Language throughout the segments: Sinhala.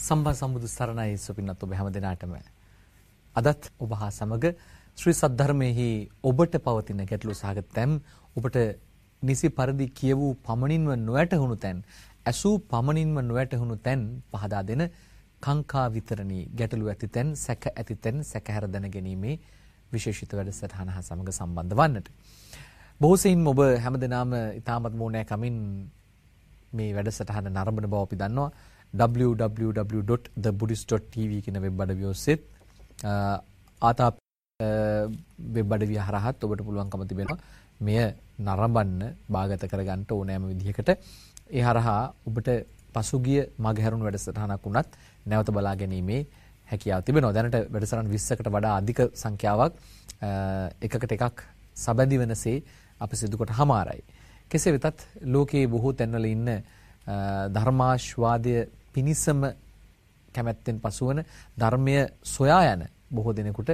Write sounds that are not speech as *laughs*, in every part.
සම්බන් සම්බුදු සරණයි සුපින්නත් ඔබ හැම දිනාටම. අදත් ඔබ හා සමග ශ්‍රී සද්ධර්මයේහි ඔබට පවතින ගැටලු සහගත තැන් ඔබට නිසි පරිදි කියවූ පමණින්ම නොවැටහුණු තැන් ඇසූ පමණින්ම නොවැටහුණු තැන් පහදා දෙන කාංකා විතරණී ගැටලු ඇති තැන් සැක ඇති තැන් සැකහැර දැන ගැනීමේ විශේෂිත වැඩසටහන හා සමග සම්බන්ධ වන්නට. බොහෝ සෙයින් ඔබ හැමදෙනාම ඊටමත් මෝනෑ කමින් මේ වැඩසටහන නරඹන බව අපි දන්නවා. www.thebuddhist.tv කියන වෙබ් අඩවිය ඔස්සේත් ආතාප වෙබ් අඩවිය හරහත් ඔබට පුළුවන්කම තිබෙනවා මෙය නරඹන්න බාගත කරගන්න ඕනෑම විදිහකට ඒ හරහා ඔබට පසුගිය මගහැරුණු වැඩසටහනක් වුණත් නැවත බලා ගැනීමේ හැකියාව තිබෙනවා. දැනට වැඩසටහන් 20කට වඩා අධික සංඛ්‍යාවක් එකකට එකක් සබැඳි වෙනසේ අපි සිදු කොට හමාරයි. කෙසේ වෙතත් ලෝකයේ බොහෝ තැන්වල ඉන්න ධර්මාශ්වාදය පිනිසම කැමැත්තෙන් පසුවන ධර්මය සොයා යන බොහෝ දෙනෙකුට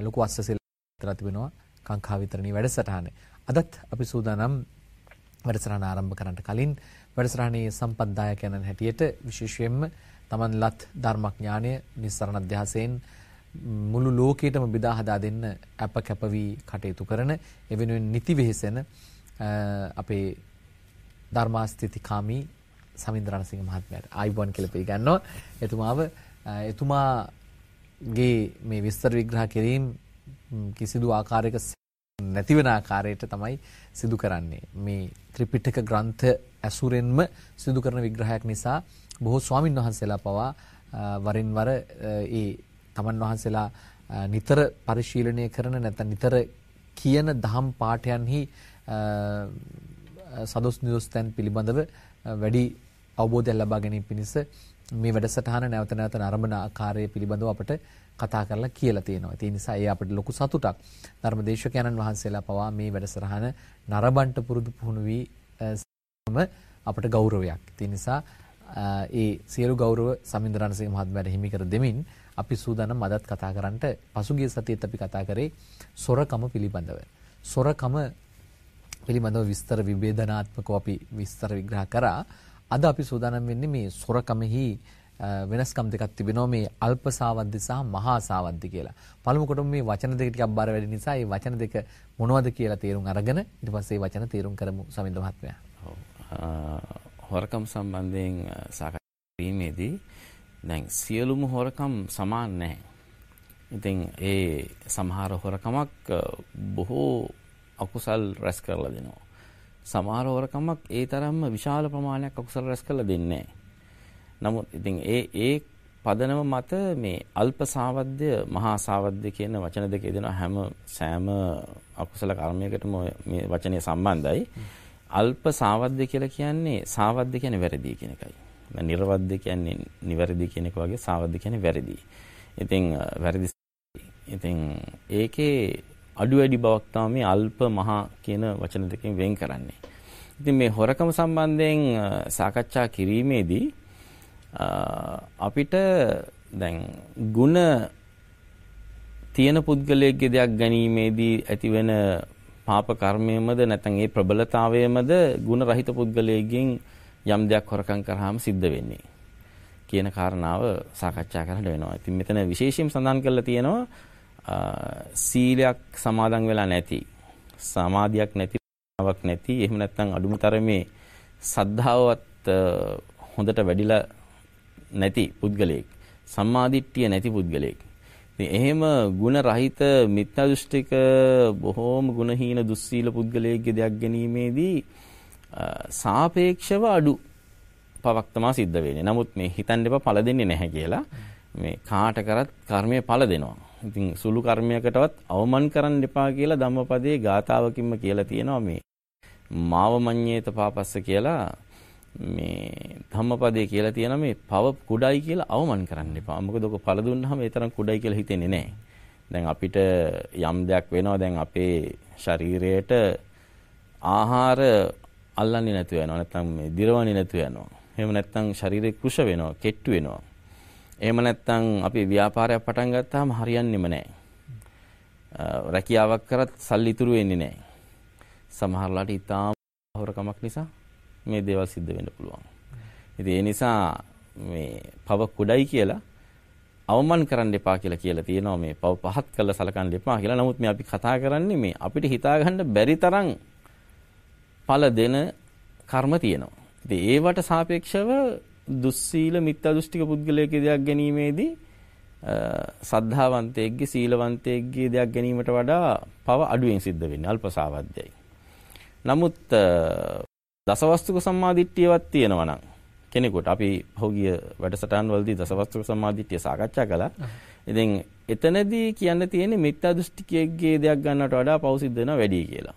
ලොකු අස්සසෙල් කරලා තිබෙනවා කාංකා විතරණී වැඩසටහන. අදත් අපි සූදානම් වැඩසටහන ආරම්භ කරන්නට කලින් වැඩසටහනේ සම්පත්දායකයන්න් හැටියට විශේෂයෙන්ම තමන් ලත් ධර්මඥානය නිස්සරණ අධ්‍යාසයෙන් මුළු ලෝකයටම බෙදා හදා දෙන්න අප කැප වී කටයුතු කරන එවෙනුවෙන් නිති වෙහෙසෙන අපේ ධර්මාස්තිතිකාමී සමින්ද රණසිංහ මහත්මයාට ආයිබෝන් කියලා පිළිගන්නවා. එතුමාව එතුමාගේ මේ විස්තර විග්‍රහ කිරීම කිසිදු ආකාරයක නැති වෙන ආකාරයට තමයි සිදු කරන්නේ. මේ ත්‍රිපිටක ග්‍රන්ථ ඇසුරෙන්ම සිදු කරන විග්‍රහයක් නිසා බොහෝ ස්වාමින් වහන්සේලා පවා වරින් වර ඒ තමන් වහන්සේලා නිතර පරිශීලනය කරන නැත්නම් නිතර කියන දහම් පාඨයන්හි සදොස් නිදොස් තැන් පිළිබඳව වැඩි අවබෝධයක් ලබා ගැනීම පිණිස මේ වැඩසටහන නැවත නැවත නරඹන ආකාරය පිළිබඳව අපට කතා කරලා කියලා තියෙනවා. ඒ නිසා ඒ අපිට ලොකු සතුටක්. ධර්මදේශකයන්න් වහන්සේලා පවා මේ වැඩසටහන නරඹන්ට පුරුදු පුහුණු වී අපට ගෞරවයක්. ඒ නිසා ඒ සියලු ගෞරව සමින්ද රණසිංහ මහත්මයාට හිමි කර දෙමින් අපි සූදානම් අදත් කතා කරන්නට පසුගිය සතියේත් අපි කතා කරේ සොරකම පිළිබඳව. සොරකම පිළිබඳව විස්තර විභේදනාත්මකව අපි විස්තර විග්‍රහ කරා. අද අපි සූදානම් වෙන්නේ මේ සොරකමෙහි වෙනස්කම් දෙකක් තිබෙනවා මේ අල්ප සාවද්ද සහ මහා සාවද්ද කියලා. පළමු කොටම මේ වචන දෙක ටිකක් බර වැඩි නිසා මේ වචන දෙක මොනවද කියලා තේරුම් අරගෙන ඊට පස්සේ වචන තේරුම් කරමු සමින්ද මහත්මයා. හොරකම් සම්බන්ධයෙන් සාකච්ඡා කිරීමේදී දැන් සියලුම හොරකම් සමාන නැහැ. ඉතින් ඒ සමහර හොරකමක් බොහෝ අකුසල් රැස් කරලා දෙනවා. සමහර හොරකමක් ඒ තරම්ම විශාල ප්‍රමාණයක් අකුසල රැස් කරලා දෙන්නේ නමුත් ඉතින් ඒ ඒ පදනම මත මේ අල්ප සාවද්‍ය මහා සාවද්‍ය කියන වචන දෙක යෙදෙනවා හැම සෑම අකුසල කර්මයකටම මේ වචනේ සම්බන්ධයි. අල්ප සාවද්‍ය කියලා කියන්නේ සාවද්‍ය කියන්නේ වැරදි කියන එකයි. නිර්වද්‍ය කියන්නේ නිවැරදි කියන එක වගේ සාවද්‍ය කියන්නේ වැරදි. ඉතින් වැරදි ඉතින් ඒකේ අඩු වැඩි බවක් තමයි මේ අල්ප මහා කියන වචන දෙකෙන් වෙන් කරන්නේ. ඉතින් මේ හොරකම සම්බන්ධයෙන් සාකච්ඡා කිරීමේදී අපිට දැන් ಗುಣ තියෙන පුද්ගලයෙක්ගේ දෙයක් ගැනීමේදී ඇතිවෙන පාප කර්මයමද නැත්නම් ඒ ප්‍රබලතාවයමද ಗುಣ රහිත පුද්ගලයෙක්ගෙන් යම් දෙයක් හොරකම් කරාම සිද්ධ වෙන්නේ කියන කාරණාව සාකච්ඡා කරන්න වෙනවා. ඉතින් මෙතන විශේෂයෙන් සඳහන් කරලා තියෙනවා සීලයක් සමාදන් වෙලා නැති සමාධියක් නැති වක් නැති එහෙම නැත්නම් අඩුම තරමේ සද්ධාවත් හොඳට වැඩිලා නැති පුද්ගලයෙක් සම්මාදිට්ඨිය නැති පුද්ගලයෙක් ඉතින් එහෙම ಗುಣ රහිත මිත්‍යා දෘෂ්ටික බොහෝම ගුණහීන දුස්සීල පුද්ගලයෙක්ගේ දෙයක් ගැනීමේදී සාපේක්ෂව අඩු පවක් තමා සිද්ධ වෙන්නේ. නමුත් මේ හිතන්න එපා පළ දෙන්නේ නැහැ කියලා. මේ කාට කරත් කර්මය පළ දෙනවා. ඉතින් සුළු කර්මයකටවත් අවමන් කරන්න එපා කියලා ධම්මපදයේ ගාතාවකින්ම කියලා තියෙනවා මේ මාව මඤ්ඤේත පාපස්ස කියලා මේ ධම්මපදයේ කියලා තියෙනවා මේ පව කුඩයි කියලා අවමන් කරන්න එපා. මොකද ඔක පළ දුන්නාම ඒ තරම් කුඩයි කියලා හිතෙන්නේ නැහැ. දැන් අපිට යම් දෙයක් වෙනවා දැන් අපේ ශරීරයට ආහාර අල්ලන්නේ නැතුව යනවා. නැත්නම් මේ දිරවන්නේ නැතුව යනවා. එහෙම නැත්නම් ශරීරේ කුෂ වෙනවා, කෙට්ටු වෙනවා. එහෙම නැත්නම් අපි ව්‍යාපාරයක් පටන් ගත්තාම හරියන්නේම නැහැ. රැකියාවක් කරත් සල්ලි ඉතුරු වෙන්නේ නැහැ. සමහරලාට ඊටාම හොරකමක් නිසා මේ දේවල් සිද්ධ වෙන්න පුළුවන්. ඉතින් ඒ නිසා මේ පව කුඩයි කියලා අවමන් කරන්න එපා කියලා කියලා තියෙනවා මේ පව පහත් කරලා සලකන්න එපා කියලා. නමුත් මේ අපි කතා කරන්නේ මේ අපිට හිතා ගන්න බැරි තරම් ඵල දෙන කර්ම තියෙනවා. ඉතින් ඒවට සාපේක්ෂව දුස්සීල මිත්‍යා දෘෂ්ටික පුද්ගලයෙක්ගේ දෙයක් ගැනීමේදී සද්ධාවන්තයෙක්ගේ සීලවන්තයෙක්ගේ දෙයක් ගැනීමට වඩා පව අඩුවෙන් සිද්ධ වෙන්නේ අල්පසාවද්‍යයි. නමුත් දසවස්තුක සම්මාදිට්ඨියවත් තියෙනවා නම් කෙනෙකුට අපි පහුගිය වැඩසටහන් වලදී දසවස්තුක සම්මාදිට්ඨිය සාකච්ඡා කළා. ඉතින් එතනදී කියන්න තියෙන්නේ මිත්‍යා දෘෂ්ටිකයෙක්ගේ දෙයක් ගන්නවට වඩා පව් සිද්ධ වෙනවා වැඩි කියලා.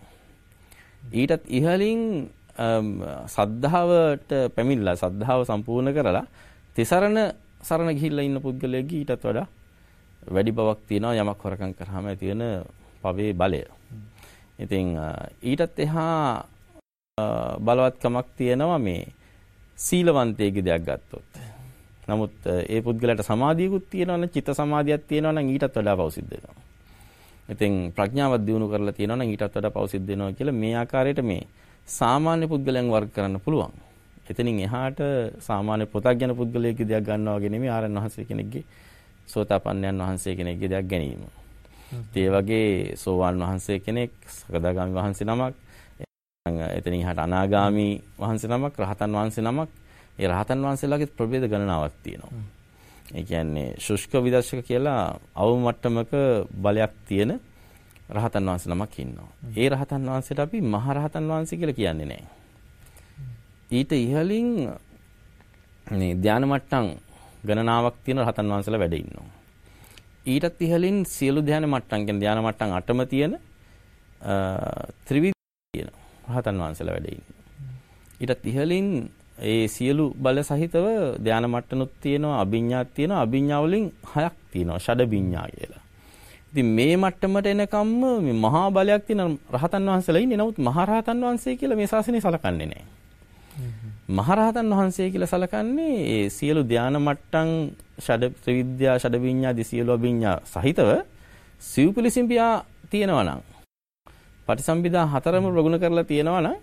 ඊටත් ඉහළින් සද්ධාවට පැමිණලා සද්ධාව සම්පූර්ණ කරලා තිසරණ සරණ ගිහිල්ලා ඉන්න පුද්ගලයෙක්ගේ ඊටත් වඩා වැඩි බවක් තියෙනවා යමක් හොරකම් කරාම ඇති වෙන පවේ බලය. ඉතින් ඊටත් එහා බලවත්කමක් තියෙනවා මේ සීලවන්තයෙක්ගේ දෙයක් ගත්තොත්. නමුත් ඒ පුද්ගලයාට සමාධියකුත් තියෙනවා නම් චිත්ත සමාධියක් තියෙනවා නම් ඊටත් වඩා පව් සිද්ධ වෙනවා. ඉතින් ප්‍රඥාවක් දියුණු කරලා තියෙනවා නම් ඊටත් වඩා පව් සිද්ධ වෙනවා කියලා මේ ආකාරයට මේ සාමාන්‍ය පුද්ගලයන් වර්ග කරන්න පුළුවන්. එතනින් එහාට සාමාන්‍ය පොතක් ගැන පුද්ගලයෙක්ගේ දෙයක් ගන්නවා වගේ නෙමෙයි ආරණ වහන්සේ කෙනෙක්ගේ සෝතාපන්නයන් වහන්සේ කෙනෙක්ගේ දෙයක් ගැනීම. ඒ වගේ සෝවාන් වහන්සේ කෙනෙක්, සකදාගාමි වහන්සේ නමක්, එතනින් එහාට අනාගාමි වහන්සේ නමක්, රහතන් වහන්සේ නමක්, ඒ රහතන් වහන්සේලාගේ ප්‍රභේද ගණනාවක් තියෙනවා. ඒ කියන්නේ ශුෂ්ක විදර්ශක කියලා අවම මට්ටමක බලයක් තියෙන රහතන් වහන්සේ නමක් ඉන්නවා. ඒ රහතන් වහන්සේට අපි මහ රහතන් වහන්සේ කියලා කියන්නේ නැහැ. ඊට ඉහළින් මේ ධාන මට්ටම් ගණනාවක් තියෙන රහතන් වහන්සේලා වැඩ ඉන්නවා. ඊටත් ඉහළින් සියලු ධාන මට්ටම් කියන ධාන මට්ටම් 8ම තියෙන ත්‍රිවිධ තියෙන රහතන් වහන්සේලා වැඩ ඉන්නවා. ඊටත් ඉහළින් ඒ සියලු බල සහිතව ධාන මට්ටනුත් තියෙනවා අභිඥාත් තියෙනවා අභිඥා වලින් හයක් තියෙනවා ෂඩ කියලා. ඉතින් මේ මට්ටමට එනකම්ම මේ මහා බලයක් තියෙන රහතන් වහන්සේලා ඉන්නේ. නමුත් මහා රහතන් වහන්සේ කියලා මේ ශාසනය සලකන්නේ නැහැ. මහරහතන් වහන්සේ කියලා සලකන්නේ ඒ සියලු ධාන මට්ටම් ෂඩ ත්‍රිවිද්‍යා ෂඩ විඤ්ඤාදි සියලු අභිඤ්ඤා සහිතව සිව්පිලිසිම්පියා තියෙනවා නම් පටිසම්භිදා හතරම ප්‍රගුණ කරලා තියෙනවා නම්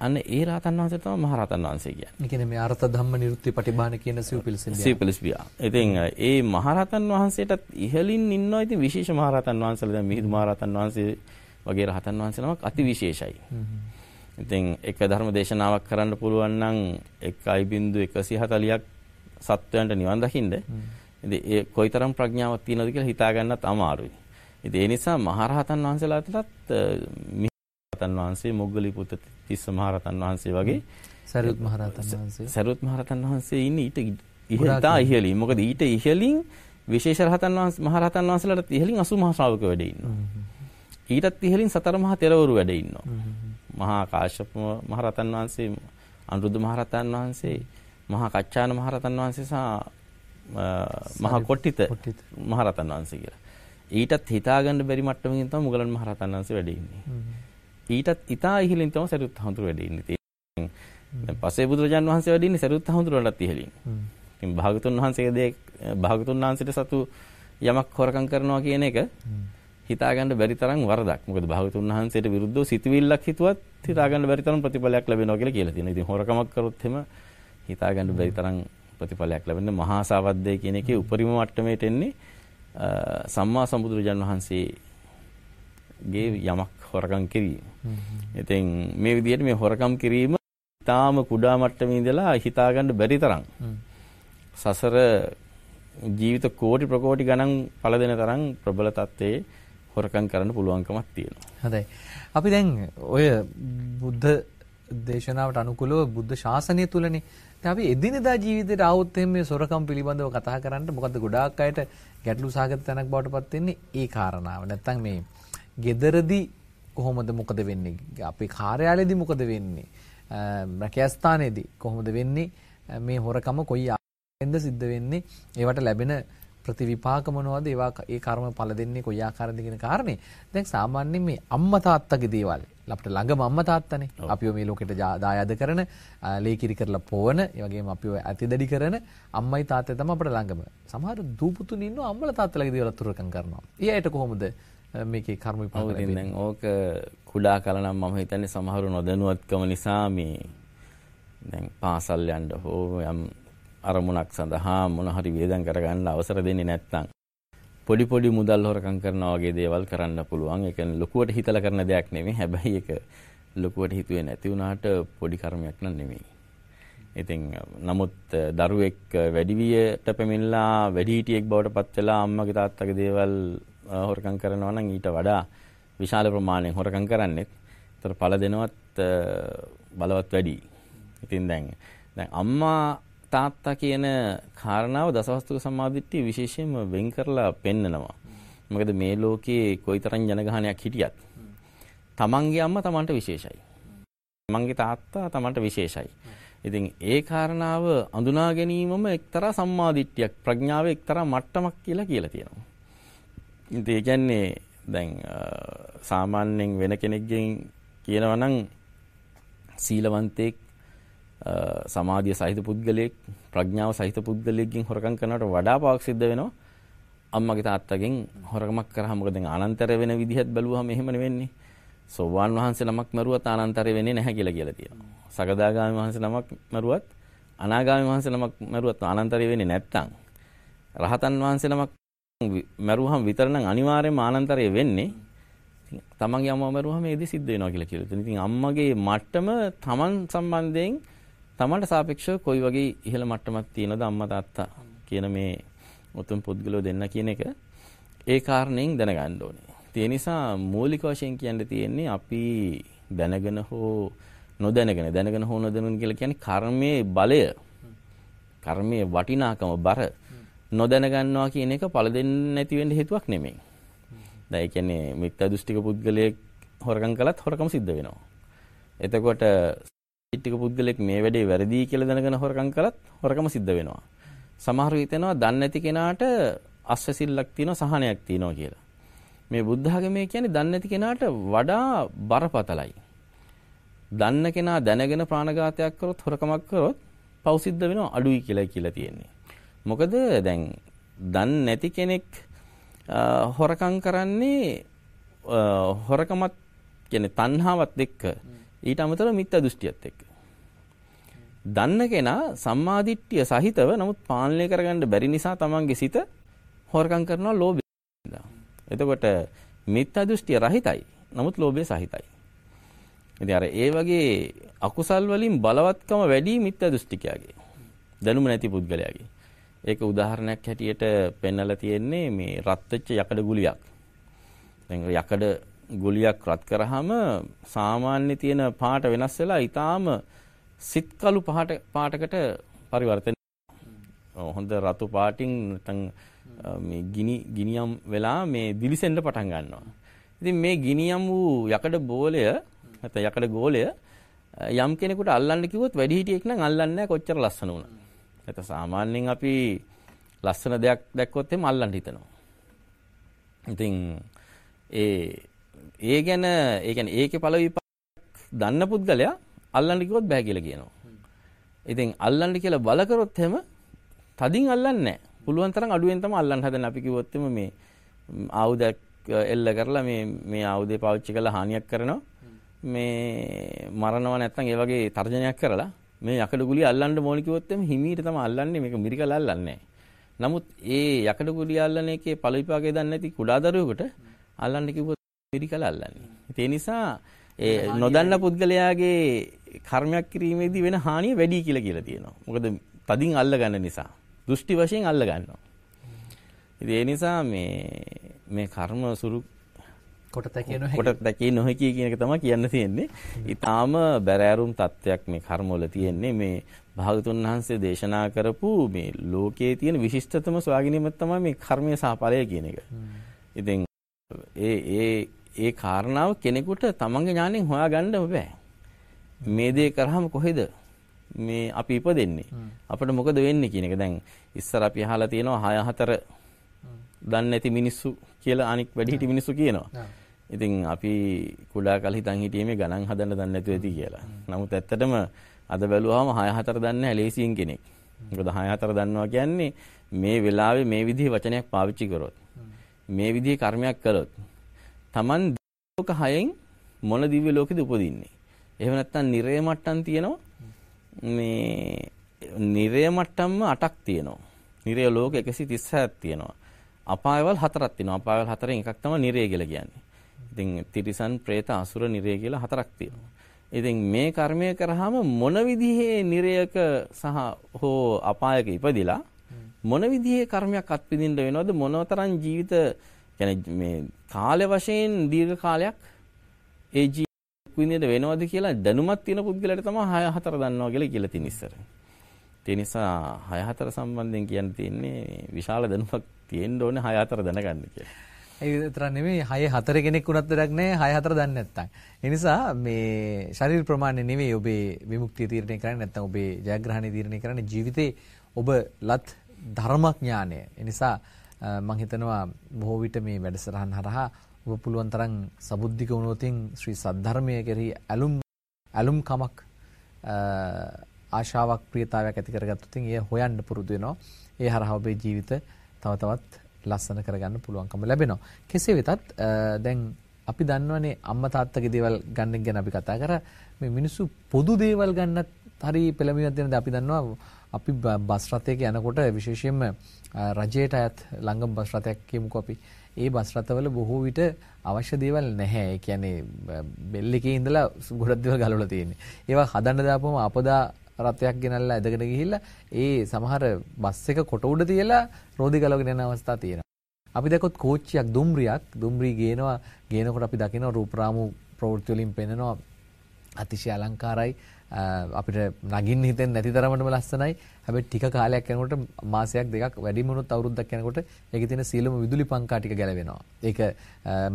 අන්න ඒ රහතන් වහන්සේ තමයි මහරහතන් වහන්සේ කියන්නේ. ඒ කියන්නේ මේ අර්ථ ධම්ම නිරුත්ති පටිභාන කියන සිව්පිලිසිම්පියා. සිව්පිලිසිම්පියා. ඉතින් ඒ මහරහතන් වහන්සේටත් ඉහළින් ඉන්නවා ඉතින් විශේෂ මහරහතන් වහන්සේලා දැන් මිහිඳු මහරහතන් වහන්සේ වගේ රහතන් වහන්සේ නමක් අති විශේෂයි. ඉතින් එක ධර්ම දේශනාවක් කරන්න පුළුවන් නම් 1.140ක් සත්වයන්ට නිවන් දකින්න. ඉතින් ඒ කොයිතරම් ප්‍රඥාවක් තියෙනවද කියලා හිතා ගන්නත් අමාරුයි. ඉතින් ඒ නිසා මහරහතන් වහන්සේලාටත් මිහිරතන් වහන්සේ මොග්ගලි පුත් තිස්ස මහරහතන් වහන්සේ වගේ සරියුත් මහරහතන් වහන්සේ සරියුත් මහරහතන් වහන්සේ ඉන්නේ ඊට ඉහළතා ඉහළින්. මොකද ඊට ඉහළින් විශේෂ රහතන් වහන්සේ මහ රහතන් වහන්සේලාට ඉහළින් 80 මහා ශ්‍රාවක වැඩ ඉන්නවා. ඊටත් ඉහළින් සතර මහා තෙරවරු වැඩ ඉන්නවා. මහා කාශ්‍යප මහ රහතන් වහන්සේ අනුරුද්ධ මහ රහතන් වහන්සේ මහා කච්චාන මහ රහතන් වහන්සේ සහ මහා කොට්ටිත මහ රහතන් වහන්සේ කියලා. ඊටත් හිතාගන්න බැරි මට්ටමකින් තමයි මුගලන් මහ රහතන් වහන්සේ වැඩ ඉන්නේ. ඊටත් ඊටා ඉහළින් තමයි සරියුත් හඳුර වැඩ ඉන්නේ. දැන් පසේ බුදුරජාන් වහන්සේ වැඩ ඉන්නේ සරියුත් හඳුර වලත් ඉහළින්. ඉතින් භාගතුන් වහන්සේගේ භාගතුන් වහන්සේට සතු යමක් හොරකම් කරනවා කියන එක හිතාගන්න බැරි තරම් වරදක්. මොකද භාගතුන් වහන්සේට විරුද්ධව සිතවිල්ලක් හිතුවත් හිතාගන්න බැරි තරම් ප්‍රතිඵලයක් ලැබෙනවා කියලා කියලා තියෙනවා. ඉතින් හොරකමක් කරොත් එහෙම හිතාගන්න බැරි තරම් ප්‍රතිඵලයක් ලැබෙන්නේ මහා සාවද්දේ කියන එකේ උපරිම මට්ටමේට එන්නේ සම්මා සම්බුදුරජාන් වහන්සේගේ යමක් හොරකම් කිරීම. ඉතින් මේ විදිහට මේ හොරකම් කිරීම තාම කුඩා මට්ටමේ ඉඳලා හිතාගන්න බැරි තරම් සසර ජීවිත කෝටි ප්‍රකෝටි ගණන් පළ දෙන තරම් ප්‍රබල තත්ත්වයේ හොරකම් කරන්න පුළුවන්කමක් තියෙනවා. හොඳයි. අපි දැන් ඔය බුද්ධ දේශනාවට අනුකූලව බුද්ධ ශාසනය තුලනේ අපි එදිනෙදා ජීවිතේට ආවොත් එහෙම මේ සොරකම් පිළිබඳව කතා කරන්න මොකද ගොඩාක් අයට ගැටලු සහගත තැනක් බවට පත් වෙන්නේ ඒ කාරණාව. නැත්තම් මේ gederedi කොහොමද මොකද වෙන්නේ? අපේ කාර්යාලයේදී මොකද වෙන්නේ? රැකියාස්ථානයේදී කොහොමද වෙන්නේ? මේ හොරකම කොයි ආකාරයෙන්ද සිද්ධ වෙන්නේ? ඒවට ලැබෙන ප්‍රතිවිපාක මොනවද? ඒවා ඒ කර්ම ඵල දෙන්නේ කොයි ආකාරයෙන්ද කියන කාරණේ. දැන් සාමාන්‍යයෙන් මේ අම්මා තාත්තගේ දේවල් අපිට ළඟම අම්මා තාත්තනේ. අපිව මේ ලෝකෙට දායාද කරන, ලේකිරි කරලා පොවන, ඒ වගේම අපිව ඇතිදඩි කරන අම්මයි තාත්තයි තමයි අපිට ළඟම. සමහර දූපුතුන් ඉන්නවා අම්මලා තාත්තලාගේ දේවල් අතුරුකම් කරනවා. ඒ අයට කොහොමද මේකේ කර්ම විපාක ලැබෙන්නේ? දැන් ඕක කුඩා කල නම් මම හිතන්නේ සමහරු නොදැනුවත්කම නිසා මේ දැන් පාසල් යන්න හෝ යම් අරමුණක් සඳහා මොන හරි වේදම් කරගන්න අවසර දෙන්නේ නැත්නම් පොඩි පොඩි මුදල් හොරකම් කරනවා වගේ දේවල් කරන්න පුළුවන්. ඒ කියන්නේ ලොකුවට හිතලා කරන දෙයක් නෙමෙයි. හැබැයි ඒක ලොකුවට හිතුවේ නැති වුණාට පොඩි කර්මයක් නන් නෙමෙයි. ඉතින් නමුත් දරුවෙක් වැඩිවියට පැමිණලා වැඩිහිටියෙක් බවට පත් වෙලා අම්මගේ තාත්තගේ දේවල් හොරකම් කරනවා නම් ඊට වඩා විශාල ප්‍රමාණයෙන් හොරකම් කරන්නේත්. ඒතර ඵල දෙනවත් බලවත් වැඩි. ඉතින් දැන් දැන් අම්මා තාත්තා කියන කාරණාව දසවස්තුක සම්මාදිට්ඨිය විශේෂයෙන්ම වෙන් කරලා පෙන්නනවා. මොකද මේ ලෝකයේ කොයිතරම් ජනගහනයක් හිටියත් තමන්ගේ අම්මා තමන්ට විශේෂයි. තමන්ගේ තාත්තා තමන්ට විශේෂයි. ඉතින් ඒ කාරණාව අඳුනා ගැනීමම එක්තරා සම්මාදිට්ඨියක් ප්‍රඥාවේ එක්තරා මට්ටමක් කියලා කියලා තියෙනවා. ඉතින් ඒ කියන්නේ දැන් සාමාන්‍යයෙන් වෙන කෙනෙක්ගෙන් කියනවා නම් සීලවන්තයෙක් සමාධිය සහිත පුද්ගලයෙක් ප්‍රඥාව සහිත පුද්ගලයෙක්ගෙන් හොරකම් කරනවට වඩා පාවක් සිද්ධ වෙනවා. අම්මගේ තාත්තගෙන් හොරකමක් කරාම මොකද දැන් අනන්තර වෙන විදිහත් බැලුවහම එහෙම නෙවෙන්නේ. සෝවාන් වහන්සේ නමක් මරුවත් අනන්තර වෙන්නේ නැහැ කියලා කියලා තියෙනවා. සකදාගාමි වහන්සේ නමක් මරුවත් අනාගාමි වහන්සේ නමක් මරුවත් අනන්තරය වෙන්නේ නැත්තම්. රහතන් වහන්සේ නමක් මරුවහම විතර නම් අනිවාර්යයෙන්ම ආනන්තරය වෙන්නේ තමන්ගේ අම්මා මරුවහම ඒදි සිද්ධ වෙනවා කියලා කියලා. ඉතින් අම්මගේ මට්ටම තමන් සම්බන්ධයෙන් තමන්ට සාපේක්ෂව කොයි වගේ ඉහළ මට්ටමක් තියෙනවද අම්මා තාත්තා කියන මේ උතුම් පුද්ගලෝ දෙන්න කියන එක ඒ කාරණයෙන් දැනගන්න ඕනේ. ඒ නිසා මූලික වශයෙන් කියන්න තියෙන්නේ අපි දැනගෙන හෝ නොදැනගෙන දැනගෙන හෝ නොදැනුන කියලා කියන්නේ කර්මයේ බලය කර්මයේ වටිනාකම බර නොදැන ගන්නවා කියන එක පළ දෙන්නේ නැති වෙන්න හේතුවක් නෙමෙයි. දැන් ඒ කියන්නේ මිත්‍යා දෘෂ්ටික පුද්ගලයෙක් හොරකම් කළත් හොරකම සිද්ධ වෙනවා. එතකොට ටික පුද්ගලෙක් මේ වැඩේ වැරදි කියලා දැනගෙන හොරකම් කළත් හොරකම සිද්ධ වෙනවා. සමහරව හිතනවා දන්නේ නැති කෙනාට අස්වැසිල්ලක් තියෙනවා සහනයක් තියෙනවා කියලා. මේ බුද්ධ ආගමේ කියන්නේ දන්නේ නැති කෙනාට වඩා බරපතලයි. දන්න කෙනා දැනගෙන ප්‍රාණඝාතයක් කරොත් හොරකමක් කරොත් පව් සිද්ධ වෙනවා අඩුයි කියලා කියලා තියෙන්නේ. මොකද දැන් දන්නේ නැති කෙනෙක් හොරකම් කරන්නේ හොරකමත් කියන්නේ තණ්හාවත් එක්ක ඊට අමතරව මිත්‍යා දෘෂ්ටියත් එක්ක. දන්න කෙනා සම්මාදිට්ඨිය සහිතව නමුත් පාලනය කරගන්න බැරි නිසා තමන්ගේ සිත හොරකම් කරනවා ලෝභයෙන්. එතකොට මිත්‍යා දෘෂ්ටිය රහිතයි. නමුත් ලෝභය සහිතයි. ඉතින් අර ඒ වගේ අකුසල් වලින් බලවත්කම වැඩි මිත්‍යා දෘෂ්ටිකයාගේ. දැනුම නැති පුද්ගලයාගේ. ඒක උදාහරණයක් හැටියට පෙන්වලා තියෙන්නේ මේ රත් වෙච්ච යකඩ ගුලියක්. දැන් යකඩ ගුලියක් රත් කරාම සාමාන්‍ය තියෙන පාට වෙනස් වෙලා ඊටාම සිත්කලු පහට පාටකට පරිවර්තන හොඳ රතු පාටින් නැත්නම් මේ ගිනි ගිනියම් වෙලා මේ දිලිසෙන්න පටන් ගන්නවා. ඉතින් මේ ගිනියම් වූ යකඩ බෝලය නැත්නම් යකඩ ගෝලය යම් කෙනෙකුට අල්ලන්න කිව්වොත් වැඩිහිටියෙක් නම් අල්ලන්නේ නැහැ කොච්චර ලස්සන වුණත්. නැත්නම් සාමාන්‍යයෙන් අපි ලස්සන දෙයක් දැක්කොත් එහම අල්ලන්න හිතනවා. ඉතින් ඒ ඒ ගැන ඒ කියන්නේ ඒකේ පළ විපාක දන්න පුද්ගලයා අල්ලන්න කිව්වොත් බෑ කියලා කියනවා. ඉතින් අල්ලන්න කියලා බල කරොත් එහෙම තදින් අල්ලන්නේ නැහැ. පුළුවන් තරම් අඩුවෙන් තමයි අල්ලන්න හදන්නේ. අපි කිව්වොත් එimhe මේ ආයුධයක් එල්ල කරලා මේ මේ ආයුධය පාවිච්චි කරලා හානියක් කරනවා. මේ මරනවා නැත්නම් ඒ වගේ තර්ජනයක් කරලා මේ යකඩ ගුලිය අල්ලන්න ඕන කිව්වොත් එimhe හිමීට තමයි අල්ලන්නේ මේක මිරිකලා අල්ලන්නේ නමුත් ඒ යකඩ ගුලිය අල්ලන එකේ පළ විපාකේ දන්නේ නැති කුඩා දරුවෙකුට අල්ලන්න කිව්වොත් මිරිකලා අල්ලන්නේ. ඒ නිසා ඒ නොදන්න පුද්ගලයාගේ කර්මයක් කිරීමේදී වෙන හානිය වැඩි කියලා කියලා තියෙනවා. මොකද තදින් අල්ල ගන්න නිසා. දෘෂ්ටි වශයෙන් අල්ල ගන්නවා. ඉතින් ඒ නිසා මේ මේ කර්ම සුරු කොට තැකිය නොහැකි. කොට තැකිය නොහැකි කියන එක තමයි කියන්න තියෙන්නේ. ඊටාම බැරෑරුම් තත්වයක් මේ කර්මවල තියෙන්නේ මේ භාගතුන් වහන්සේ දේශනා කරපු මේ ලෝකයේ තියෙන විශිෂ්ටතම ස්වාගිනීම තමයි මේ කර්මයේ සහඵලය කියන එක. ඉතින් ඒ ඒ ඒ කාරණාව කෙනෙකුට තමන්ගේ ඥාණයෙන් හොයාගන්න බෑ. මේ දේ කරාම කොහෙද මේ අපි ඉපදෙන්නේ? අපිට මොකද වෙන්නේ කියන එක දැන් ඉස්සර අපි අහලා තියෙනවා 6 4 දන්නේ නැති මිනිස්සු කියලා අනික් වැඩිහිටි මිනිස්සු කියනවා. ඉතින් අපි කුඩා කල හිතන් හිටියේ මේ ගණන් හදන්න දන්නේ නැතුව ඇති කියලා. නමුත් ඇත්තටම අද බැලුවාම 6 4 දන්නේ නැහැ ලේසියෙන් කෙනෙක්. මොකද 6 4 දන්නවා කියන්නේ මේ වෙලාවේ මේ විදිහේ වචනයක් පාවිච්චි කරොත් මේ විදිහේ කර්මයක් කළොත් Taman ලෝක හයෙන් මොන දිව්‍ය ලෝකෙද උපදින්නේ? එහෙම නැත්නම් නිරය මට්ටම් තියෙනවා. මේ නිරය මට්ටම්ම 8ක් තියෙනවා. නිරය ලෝක 136ක් තියෙනවා. අපායවල හතරක් තියෙනවා. අපායවල හතරෙන් එකක් තමයි නිරය කියලා කියන්නේ. ඉතින් තිරිසන්, പ്രേත, අසුර, නිරය කියලා හතරක් තියෙනවා. ඉතින් මේ කර්මය කරාම මොන විදිහේ නිරයක සහ හෝ අපායක ඉපදිලා මොන විදිහේ කර්මයක් අත්විඳින්න වෙනවද මොනතරම් ජීවිත කියන්නේ මේ කාලය වශයෙන් දීර්ඝ කාලයක් ඒ ජීවිත විඳින්න වෙනවද කියලා දැනුමක් තියෙන පුද්ගලයාට තමයි 6 4 දන්නවා කියලා කියලා තියෙන ඉස්සර. ඒ නිසා 6 4 සම්බන්ධයෙන් කියන්න තියෙන්නේ විශාල දැනුමක් තියෙන්න ඕනේ 6 4 දැනගන්න කියලා. ඒ විතර නෙමෙයි 6 4 කෙනෙක් වුණත් වැඩක් නැහැ 6 4 දන්නේ නැත්තම්. ඒ නිසා මේ ශරීර ප්‍රමාණය නෙමෙයි ඔබේ විමුක්තිය තීරණය කරන්නේ නැත්තම් ඔබේ ජයග්‍රහණය තීරණය කරන්නේ ජීවිතේ ඔබ ලත් ධර්මඥානය. ඒ නිසා මම හිතනවා බොහෝ විට මේ වැඩසටහන් හරහා ඔබ පුළුවන් තරම් සබුද්ධික වුණොතින් ශ්‍රී සද්ධර්මයේ කෙරෙහි ඇලුම් ඇලුම් කමක් ආශාවක් ප්‍රියතාවයක් ඇති කරගත්තොත් එය හොයන්න පුරුදු වෙනවා. ඒ හරහා ඔබේ ජීවිත තව තවත් ලස්සන කරගන්න පුළුවන්කම ලැබෙනවා. කෙසේ වෙතත් දැන් අපි දන්නවනේ අම්මා තාත්තගේ දේවල් ගන්න ගැන අපි කතා කරා. මේ මිනිස්සු පොදු දේවල් ගන්නත් හරි පෙළඹීමක් දෙනද අපි දන්නවා අපි බස් රථයක යනකොට විශේෂයෙන්ම රජයට අයත් ළඟම බස් රථයක් කියමුකෝ අපි. ඒ බස් රථවල බොහෝ විට අවශ්‍ය දේවල් නැහැ. ඒ කියන්නේ බෙල් එකේ ඉඳලා ගොඩක් දේවල් ගලවලා තියෙන්නේ. ඒවා හදන්න දාපුවම අපදා රථයක් ගෙනල්ලා ඇදගෙන ගිහිල්ලා ඒ සමහර බස් එක කොට උඩ තියලා රෝදි ගලවගෙන යන අවස්ථා තියෙනවා. අපි දැක්කොත් කෝච්චියක් දුම්රියක් දුම්රි ගේනවා ගේනකොට අපි දකිනවා රූපරාමු ප්‍රවෘත්ති වලින් පෙන්නනවා අතිශය අලංකාරයි අපිට නගින්න හිතෙන්නේ නැති තරමටම ලස්සනයි. හැබැයි ටික කාලයක් යනකොට මාසයක් දෙකක් වැඩිම වුණොත් අවුරුද්දක් යනකොට ඒකේ තියෙන සීලම විදුලි පංකා ටික ගැලවෙනවා. ඒක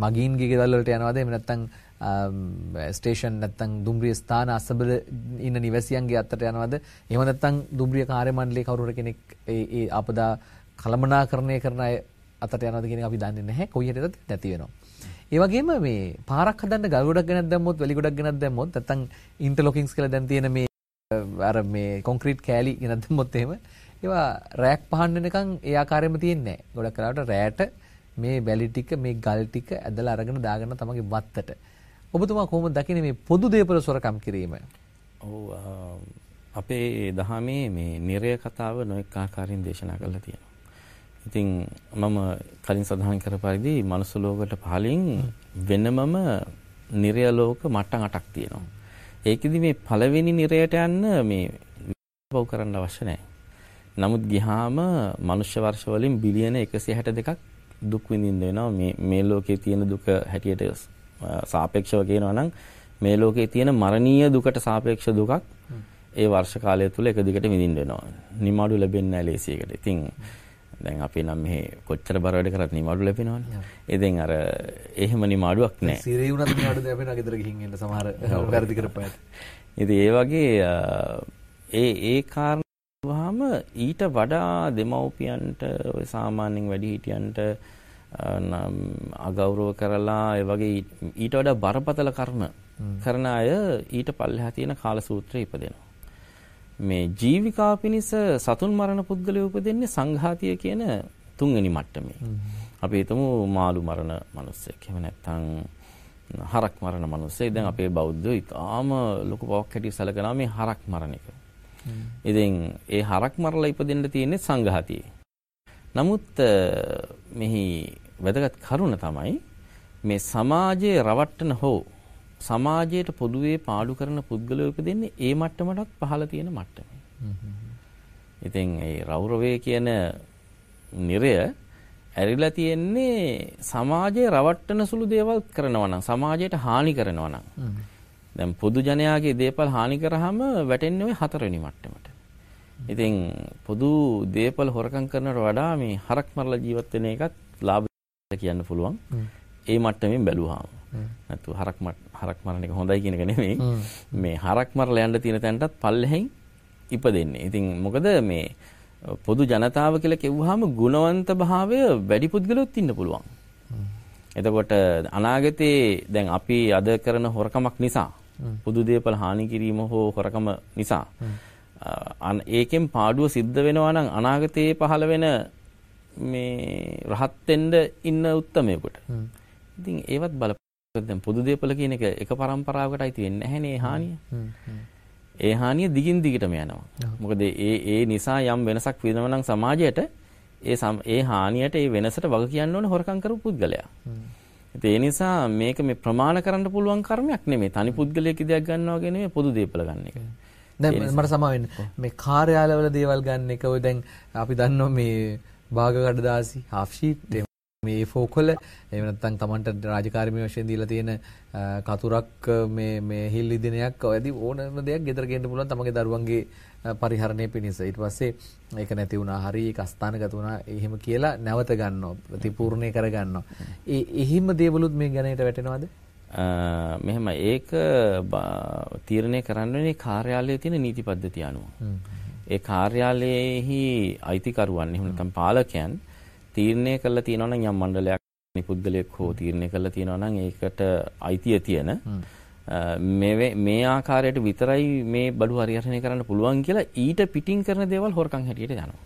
මගීන්ගේ ගෙවල් වලට යනවාද එහෙම නැත්නම් ස්ටේෂන් නැත්නම් දුම්රිය ස්ථාන අසබල ඉන්න නිවැසියන්ගේ අතට යනවාද? එහෙම නැත්නම් දුම්රිය කාර්ය මණ්ඩලයේ කවුරු කෙනෙක් ඒ ඒ ආපදා කළමනාකරණය කරන අය අතට යනවාද කියන එක අපි දන්නේ නැහැ. කොයි හැටද නැති වෙනවා. ඒ වගේම මේ පාරක් හදන්න ගල් ගොඩක් ගෙනත් දැම්මොත් වැලි ගොඩක් ගෙනත් දැම්මොත් නැත්නම් ඉන්ටර්ලොකින්ග්ස් කියලා දැන් තියෙන මේ අර මේ කොන්ක්‍රීට් කෑලි ගෙනත් දැම්මොත් එහෙම ඒවා රෑක් පහන් වෙනකන් ඒ ආකාරයෙන්ම තියෙන්නේ නැහැ. ගොඩක් කලාවට රෑට මේ වැලි ටික මේ ගල් ටික ඇදලා අරගෙන දාගන්න තමගේ වත්තට. ඔබතුමා කොහොමද දකින්නේ මේ පොදු දේපල සොරකම් කිරීම? ඔව් අපේ දහමේ මේ නිරය කතාව නොඑක ආකාරයෙන් දේශනා කරලා තියෙනවා. ඉතින් මම කලින් සඳහන් කර පරිදි මනුස්ස ලෝකයට පහලින් වෙනමම නිරය ලෝක මට්ටම් 8ක් තියෙනවා. ඒකෙදි මේ පළවෙනි නිරයට යන්න මේ පව් කරන්න අවශ්‍ය නැහැ. නමුත් ගියාම මනුෂ්‍ය වර්ෂ වලින් බිලියන 162ක් දුක් විඳින්න වෙනවා මේ මේ ලෝකේ තියෙන දුක හැටියට සාපේක්ෂව කියනවා නම් මේ ලෝකේ තියෙන මරණීය දුකට සාපේක්ෂ දුකක් ඒ වර්ෂ කාලය තුල එක දිගට විඳින්න වෙනවා. නිමාඩු ලැබෙන්නේ නැහැ ලේසියකට. ඉතින් දැන් අපි නම් මෙහි කොච්චර බර වැඩ කරත් නිමාඩු ලැබෙනවනේ. ඉතින් අර එහෙම නිමාඩුවක් නැහැ. සිරේ වුණත් නිමාඩු ලැබෙනවා ගෙදර ගිහින් එන්න සමහර වැරදි කරපුවාට. ඉතින් ඒ වගේ ඒ ඒ කාරණාවම ඊට වඩා දෙමව්පියන්ට ඔය සාමාන්‍යයෙන් වැඩිහිටියන්ට අගෞරව කරලා ඒ වගේ ඊට වඩා බරපතල කර්ම කරන අය ඊට පල්ලෙහා තියෙන කාල සූත්‍රය ඉපදෙනවා. මේ ජීවිකා පිණිස සතුන් මරණ පුද්ගලයෝ උපදින්නේ සංඝාතිය කියන තුන්වෙනි මට්ටමේ. අපි හිතමු මාළු මරණ මිනිස්සෙක්. එහෙම නැත්නම් හරක් මරණ මිනිස්සෙක්. දැන් අපේ බෞද්ධයෝ ඉතාම ලොකු බවක් හැටියට සැලකනවා මේ හරක් මරණ එක. ඉතින් ඒ හරක් මරලා ඉපදෙන්න තියෙන්නේ සංඝාතියේ. නමුත් මෙහි වැදගත් කරුණ තමයි මේ සමාජයේ රවට්ටන හෝ සමාජයට පොදුවේ පාඩු කරන පුද්ගලයෝ ඉපදෙන්නේ ඒ මට්ටමටත් පහළ තියෙන මට්ටමේ. ඉතින් ඒ රෞරවය කියන නිරය ඇරිලා තියෙන්නේ සමාජයේ රවට්ටන සුළු දේවල් කරනවා නම් සමාජයට හානි කරනවා නම්. දැන් පොදු ජනයාගේ දේපල් හානි කරාම වැටෙන්නේ ওই හතරවෙනි මට්ටමට. ඉතින් පොදු දේපල හොරකම් කරනවට වඩා මේ හරක් මරලා ජීවත් වෙන එකත් ලාභ කියන්න පුළුවන්. ඒ මට්ටමින් බැලුවාම. නැතු හරක් හරක් මරණ එක හොඳයි කියන එක නෙමෙයි. මේ හරක් මරලා යන්න තියෙන තැනටත් පල්ලෙහෙන් ඉපදෙන්නේ. ඉතින් මොකද මේ පොදු ජනතාව කියලා කිව්වහම ගුණවන්ත භාවය වැඩි පුද්ගලොත් ඉන්න පුළුවන්. එතකොට අනාගතේ දැන් අපි අද කරන හොරකමක් නිසා පොදු දේපල හානි කිරීම හෝ හොරකම නිසා ඒකෙන් පාඩුව සිද්ධ වෙනවා නම් අනාගතයේ පහළ වෙන මේ රහත් වෙන්න ඉන්න උත්මයෙකුට. ඉතින් ඒවත් බල දැන් පොදු දේපල කියන එක එක પરම්පරාවකට අයිති වෙන්නේ නැහැනේ හානිය. ඒ හානිය දිගින් දිගටම යනවා. මොකද ඒ ඒ නිසා යම් වෙනසක් වෙනවා නම් සමාජයට ඒ ඒ හානියට ඒ වෙනසට වග කියන්න ඕනේ හොරකම් කරපු පුද්ගලයා. ඒ නිසා මේක මේ ප්‍රමාණ කරන්න පුළුවන් කර්මයක් නෙමෙයි. තනි පුද්ගලයෙක් ඉදයක් ගන්නවා නෙමෙයි පොදු දේපල ගන්න එක. දැන් මට සමා වෙන්න. මේ කාර්යාලවල දේවල් ගන්න එක ඔය දැන් අපි දන්නවා මේ භාග කඩදාසි half sheet මේ ෆෝකල එහෙම නැත්නම් Tamanට රාජකාරී වශයෙන් දීලා තියෙන කතුරක් මේ මේ හිල් දිනයක් ඔයදී ඕනම දෙයක් ගෙදර ගෙන්න පුළුවන් තමගේ දරුවන්ගේ පරිහරණය පිණිස. ඊට පස්සේ ඒක නැති වුණා. හරි ඒක අස්ථානගත වුණා. එහෙම කියලා නැවත ගන්නවා. ප්‍රතිපූර්ණේ කර ගන්නවා ඒ එහිම දේවලුත් මේ ගණයට වැටෙනවද මෙහෙම ඒක තීරණය කරන්නේ කාර්යාලයේ තියෙන නීති පද්ධතිය අනුව. ඒ කාර්යාලයේහි අයිතිකරුවන් එහෙම නැත්නම් පාලකයන් තීරණය කළා තියෙනවා නම් යම් මණ්ඩලයක් නිපුද්ගලයෙක් හෝ තීරණය කළා තියෙනවා නම් ඒකට අයිතිය තියෙන. මේ මේ ආකාරයට විතරයි මේ බඩු හරියටනේ කරන්න පුළුවන් කියලා ඊට පිටින් කරන දේවල් හොරකම් හැටියට යනවා.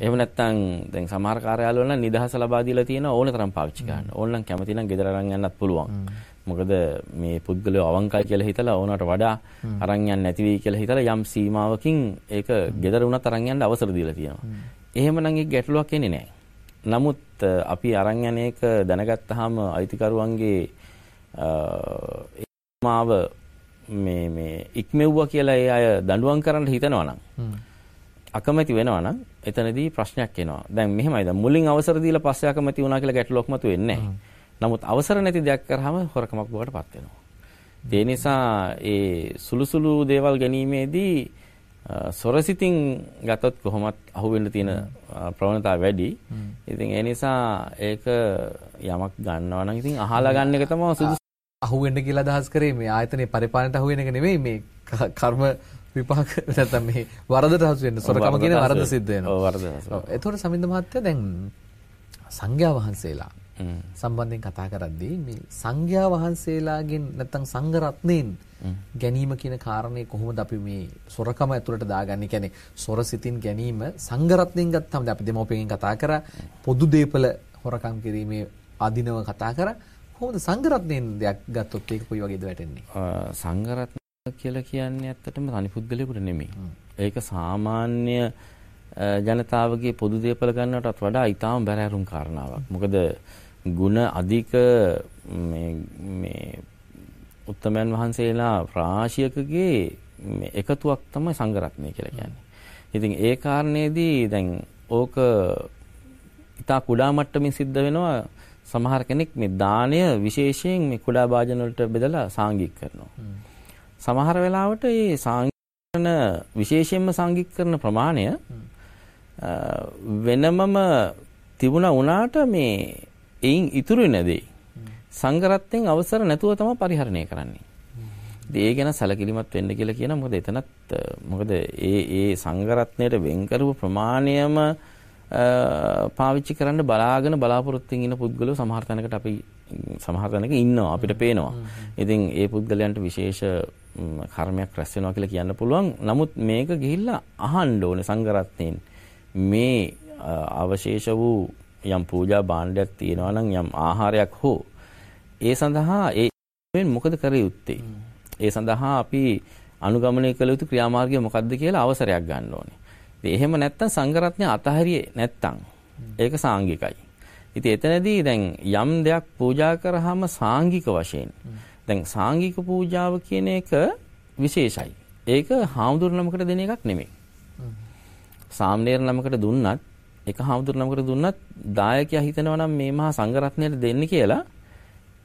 එහෙම නැත්නම් දැන් සමහර කාර්යාලවල නම් නිදහස ලබා දීලා තියෙන ඕන තරම් පාවිච්චි කරන්න. ඕනනම් කැමති නම් ගෙදර අරන් යන්නත් පුළුවන්. මොකද මේ පුද්ගලයෝ අවංකයි කියලා හිතලා ඕනට වඩා අරන් යන්න නැති වෙයි කියලා හිතලා යම් සීමාවකින් ඒක ගෙදර වුණත් අරන් යන්න අවසර දීලා තියෙනවා. එහෙමනම් ඒක ගැටලුවක් එන්නේ නැහැ. නමුත් අපි අරන් යන එක දැනගත්තාම අයිතිකරුවන්ගේ මාව මේ මේ ඉක්මෙව්වා කියලා ඒ අය දඬුවම් කරන්න හිතනවා නම් අකමැති වෙනවා නම් එතනදී ප්‍රශ්නයක් එනවා. දැන් මෙහෙමයි දැන් මුලින් අවසර දීලා පස්සේ අකමැති වුණා කියලා ගැටලුවක් මතුවෙන්නේ නැහැ. නමුත් අවසර නැති දෙයක් කරාම හොරකමක් බවට පත් වෙනවා. ඒ නිසා ඒ සුළු සුළු දේවල් ගැනීමේදී සොරසිතින් ගතොත් කොහොමත් අහුවෙන්න තියෙන ප්‍රවණතාව වැඩි. ඉතින් ඒ නිසා ඒක යමක් ගන්නවා නම් ඉතින් අහලා ගන්න එක තමයි සුදුසු. අහුවෙන්න කියලා අදහස් කරේ මේ ආයතනයේ පරිපාලනයට අහුවෙන එක නෙමෙයි මේ කර්ම විපාක *laughs* නැත්නම් මේ වරදට හසු වෙන්න සොරකම කියන වරද සිද්ධ වෙනවා. ඔව් වරද. ඔව්. ඒතකොට සමින්ද මහත්තයා දැන් සංඝයා වහන්සේලා සම්බන්ධයෙන් කතා කරද්දී මේ සංඝයා වහන්සේලාගෙන් නැත්නම් සංඝ රත්නයෙන් ගැනීම කියන කාරණේ කොහොමද අපි මේ සොරකම ඇතුළට දාගන්නේ? කියන්නේ සොර සිතින් ගැනීම සංඝ රත්නයෙන් ගත්තාම අපි දෙමෝපියන්ගෙන් කතා කරා පොදු දීපල හොරකම් කිරීමේ අදිනව කතා කරා කොහොමද සංඝ රත්නයෙන් දෙයක් ගත්තොත් ඒක කොයි වගේද වැටෙන්නේ? සංඝ රත්න කියලා කියන්නේ ඇත්තටම තනි පුද්ගලයෙකුට නෙමෙයි. ඒක සාමාන්‍ය ජනතාවගේ පොදු දේපල ගන්නටත් වඩා ඊටාම බැරෑරුම් කාරණාවක්. මොකද ಗುಣ අධික මේ මේ උත්තමයන් වහන්සේලා රාශියකගේ එකතුවක් තමයි සංඝරත්නය කියලා කියන්නේ. ඉතින් ඒ කාරණේදී දැන් ඕක ඉතා කුඩා මට්ටමින් සිද්ධ වෙනවා සමහර කෙනෙක් මේ දාණය විශේෂයෙන් මේ කුඩා භාජන වලට බෙදලා සාංගික කරනවා. සමහර වෙලාවට මේ කරන විශේෂයෙන්ම සංගීත කරන ප්‍රමාණය වෙනමම තිබුණා වුණාට මේ එයින් ඉතුරු නැදේ සංගරත්යෙන් අවසර නැතුව තමයි පරිහරණය කරන්නේ. ඒ ගැන සැලකිලිමත් වෙන්න කියලා කියන මොකද එතනත් මොකද ඒ ඒ සංගරත්නයට වෙන් කරපු ප්‍රමාණයම පාවිච්චි කරන්න බලාගෙන බලාපොරොත්තුෙන් ඉන්න පුද්ගලයෝ සමහර තැනකට අපි සමහර තැනක ඉන්නවා අපිට පේනවා. ඉතින් ඒ පුද්ගලයන්ට විශේෂ කර්මයක් රැස් වෙනවා කියලා කියන්න පුළුවන්. නමුත් මේක ගිහිල්ලා අහන්න ඕනේ සංඝරත්නයෙන්. මේ අවශේෂ වූ යම් පූජා භාණ්ඩයක් තියෙනවා නම් යම් ආහාරයක් හෝ ඒ සඳහා ඒ මොකද කර යුත්තේ? ඒ සඳහා අපි අනුගමනය කළ යුතු ක්‍රියාමාර්ගය මොකක්ද කියලා අවසරයක් ගන්න ඕනේ. ඉතින් එහෙම නැත්තම් සංඝරත්නය අතහැරියේ නැත්තම් ඒක සාංගිකයි. ඉතින් එතනදී දැන් යම් දෙයක් පූජා කරාම සාංගික වශයෙන් දැන් සාංගික පූජාව කියන එක විශේෂයි. ඒක හාමුදුරු නමකට දෙන එකක් නෙමෙයි. සාම්නේර නමකට දුන්නත් එක හාමුදුරු නමකට දුන්නත් දායකයා හිතනවා නම් මේ මහා සංඝරත්නයට දෙන්න කියලා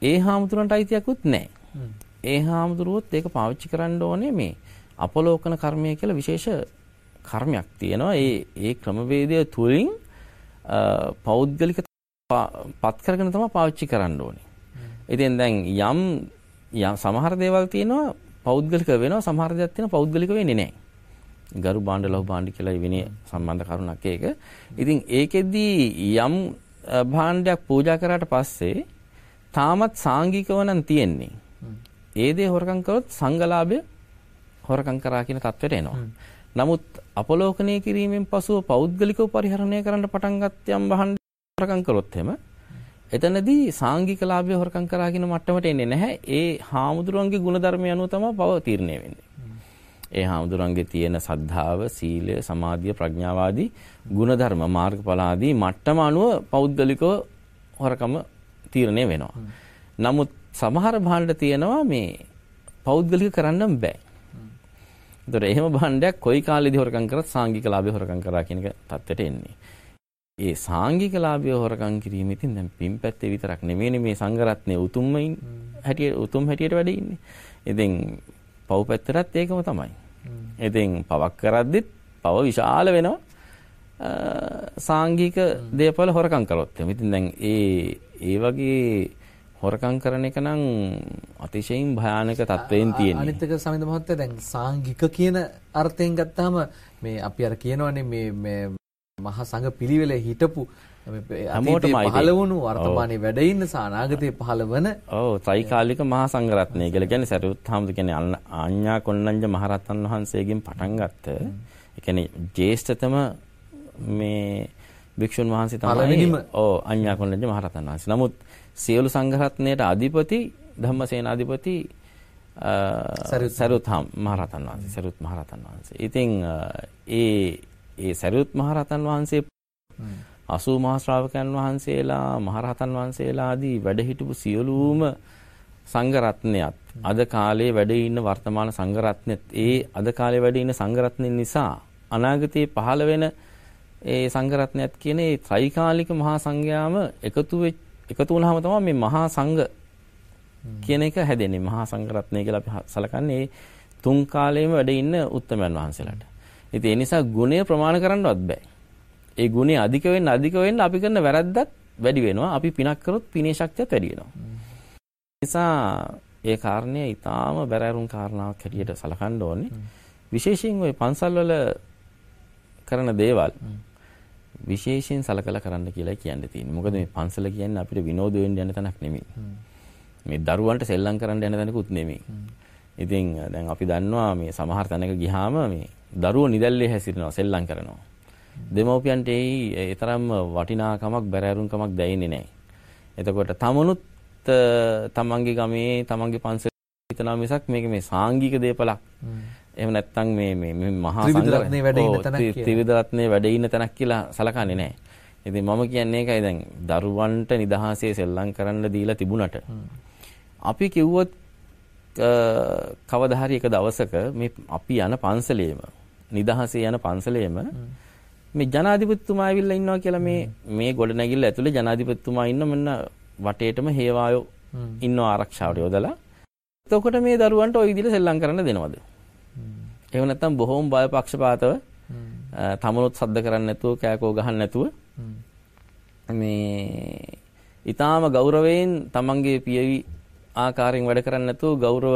ඒ හාමුදුරන්ට අයිතියක්වත් නැහැ. ඒ හාමුදුරුවොත් ඒක පාවිච්චි කරන්න ඕනේ මේ අපලෝකන කර්මය කියලා විශේෂ කර්මයක් තියෙනවා. ඒ ඒ ක්‍රමවේදය තුලින් පෞද්ගලික පත් කරගෙන තමයි පාවිච්චි කරන්න ඕනේ. ඉතින් දැන් යම් සමහර දේවල් තියෙනවා පෞද්ගලික වෙනවා සමහර දේවල් තියෙනවා පෞද්ගලික වෙන්නේ නැහැ. ගරු භාණ්ඩ ලහු භාණ්ඩ කියලා විනය සම්බන්ධ කරුණක් ඒක. ඉතින් ඒකෙදී යම් භාණ්ඩයක් පූජා කරාට පස්සේ තාමත් සාංගිකව නම් තියෙන්නේ. ඒ දේ හොරකම් කරොත් සංගලාභය හොරකම් කරා කියන තත්ත්වයට එනවා. නමුත් අපලෝකනය කිරීමෙන් පසුව පෞද්ගලිකව පරිහරණය කරන්න පටන් ගත් යම් භාණ්ඩ හොරකම් කරොත් එහෙම එතනදී සාංගික ලාභය හොරකම් කරා කියන මට්ටමට එන්නේ නැහැ. ඒ හාමුදුරුවන්ගේ ගුණධර්මය අනුව තමයි පව තීරණය වෙන්නේ. ඒ හාමුදුරන්ගේ තියෙන සද්ධාව, සීලය, සමාධිය, ප්‍රඥාව ආදී ගුණධර්ම මාර්ගඵල ආදී මට්ටම අනුව පෞද්ගලිකව හොරකම තීරණය වෙනවා. නමුත් සමහර භාණ්ඩ තියෙනවා මේ පෞද්ගලික කරන්න බෑ. ඒතර එහෙම භාණ්ඩයක් කොයි කාලෙදි හොරකම් කරත් සාංගික ලාභය හොරකම් කරා කියන එක தත්ත්වයට එන්නේ. ඒ සාංගික ලාභය හොරකම් කිරීම ඉතින් දැන් පින් පැත්තේ විතරක් නෙමෙයිනේ මේ සංඝරත්නයේ උතුම්මයින් හැටියට උතුම් හැටියට වැඩ ඉන්නේ. ඉතින් පව් පැත්තටත් ඒකම තමයි. ඉතින් පවක් කරද්දිත් පව විශාල වෙනවා. සාංගික දේපල හොරකම් කරොත්. ඉතින් දැන් ඒ ඒ වගේ හොරකම් කරන එක නම් අතිශයින් භයානක තත්වයෙන් තියෙනවා. අනිත් එක සමිඳ මහත්තයා දැන් සාංගික කියන අර්ථයෙන් ගත්තාම මේ අපි අර කියනවනේ මේ මේ මහා සංඝ පිළිවෙලේ හිටපු හැමෝටම පහළ වුණු වර්තමානයේ වැඩ ඉන්න සානාගතයේ පහළ වන ඔව් ත්‍රිකාලික මහා සංඝරත්නය කියලා කියන්නේ සරියුත් හාමුදුර කියන්නේ ආඤ්ඤා කොණ්ණඤ්ඤ මහරහතන් වහන්සේගෙන් පටන් ගත්ත. ඒ කියන්නේ ජේෂ්ඨතම මේ භික්ෂුන් වහන්සේ තමයි ඔව් ආඤ්ඤා කොණ්ණඤ්ඤ මහරහතන් වහන්සේ. නමුත් සියලු සංඝරත්නයට අධිපති ධම්මසේනාධිපති සරියුත් මහරහතන් වහන්සේ සරියුත් මහරහතන් වහන්සේ. ඉතින් ඒ ඒ සරියුත් මහරහතන් වහන්සේ 80 මහා ශ්‍රාවකයන් වහන්සේලා මහරහතන් වහන්සේලා ආදී වැඩ හිටපු සියලුම සංඝ රත්නයත් අද කාලේ වැඩ ඉන්න වර්තමාන සංඝ රත්නෙත් ඒ අද කාලේ වැඩ ඉන්න සංඝ රත්නෙ නිසා අනාගතයේ පහළ වෙන ඒ සංඝ රත්නයත් කියන ඒ ත්‍රිකාලික මහා සංඝයාම එකතු එකතු වුණාම තමයි මේ මහා සංඝ කියන එක හැදෙන්නේ මහා සංඝ රත්නය කියලා අපි සලකන්නේ ඒ තුන් කාලෙම වැඩ ඉන්න උත්තමයන් වහන්සේලාට. ඉතින් ඒ නිසා ගුණය ප්‍රමාණ කරන්නවත් බෑ. ඒ ගුණය අධික වෙන්න අධික වෙන්න අපි කරන වැරද්දත් වැඩි වෙනවා. අපි පිනක් කරොත් පිනේ ශක්තියත් වැඩි වෙනවා. නිසා ඒ කාරණය ඊටාම බැරෑරුම් කාරණාවක් හැටියට සලකන්න ඕනේ. විශේෂයෙන් ওই පන්සල්වල කරන දේවල් විශේෂයෙන් සලකලා කරන්න කියලා කියන්න තියෙන්නේ. මොකද මේ පන්සල කියන්නේ අපිට විනෝද වෙන්න යන තැනක් නෙමෙයි. මේ දරුවන්ට සෙල්ලම් කරන්න යන තැනකුත් නෙමෙයි. ඉතින් දැන් අපි දන්නවා මේ සමහර තැනක ගියාම මේ දරුවෝ නිදැල්ලේ හැසිරෙනවා සෙල්ලම් කරනවා. දෙමව්පියන්ට ඒ තරම්ම වටිනාකමක් බැරෑරුම්කමක් දැනෙන්නේ නැහැ. එතකොට තමනුත් තමන්ගේ ගමේ තමන්ගේ පන්සල හිතනවා මිසක් මේක මේ සාංගික දේපලක්. එහෙම නැත්නම් මේ මේ මහා සංඝරත්නයේ වැඩ ඉන්න තැනක් ත්‍රිවිධ රත්නයේ වැඩ ඉන්න තැනක් කියලා සලකන්නේ නැහැ. ඉතින් මම කියන්නේ ඒකයි දැන් දරුවන්ට නිදහසේ සෙල්ලම් කරන්න දීලා තිබුණට අපි කිව්වොත් කවදා හරි එක දවසක මේ අපි යන පන්සලේම නිදහසේ යන පන්සලේම මේ ජනාධිපතිතුමා ඇවිල්ලා ඉන්නවා කියලා මේ මේ ගොඩනැගිල්ල ඇතුලේ ජනාධිපතිතුමා ඉන්න මෙන්න වටේටම හේවායෝ ඉන්නවා ආරක්ෂාවට යොදලා. එතකොට මේ දරුවන්ට ওই විදිහට සෙල්ලම් කරන්න දෙනවද? එහෙම නැත්නම් බොහොම බයපක්ෂපාතව තමනුත් සද්ද කරන්නේ නැතුව කෑකෝ ගහන්න නැතුව මේ ඊටාම ගෞරවයෙන් තමන්ගේ පියවි ආකාරයෙන් වැඩ කරන්නේ නැතුව ගෞරව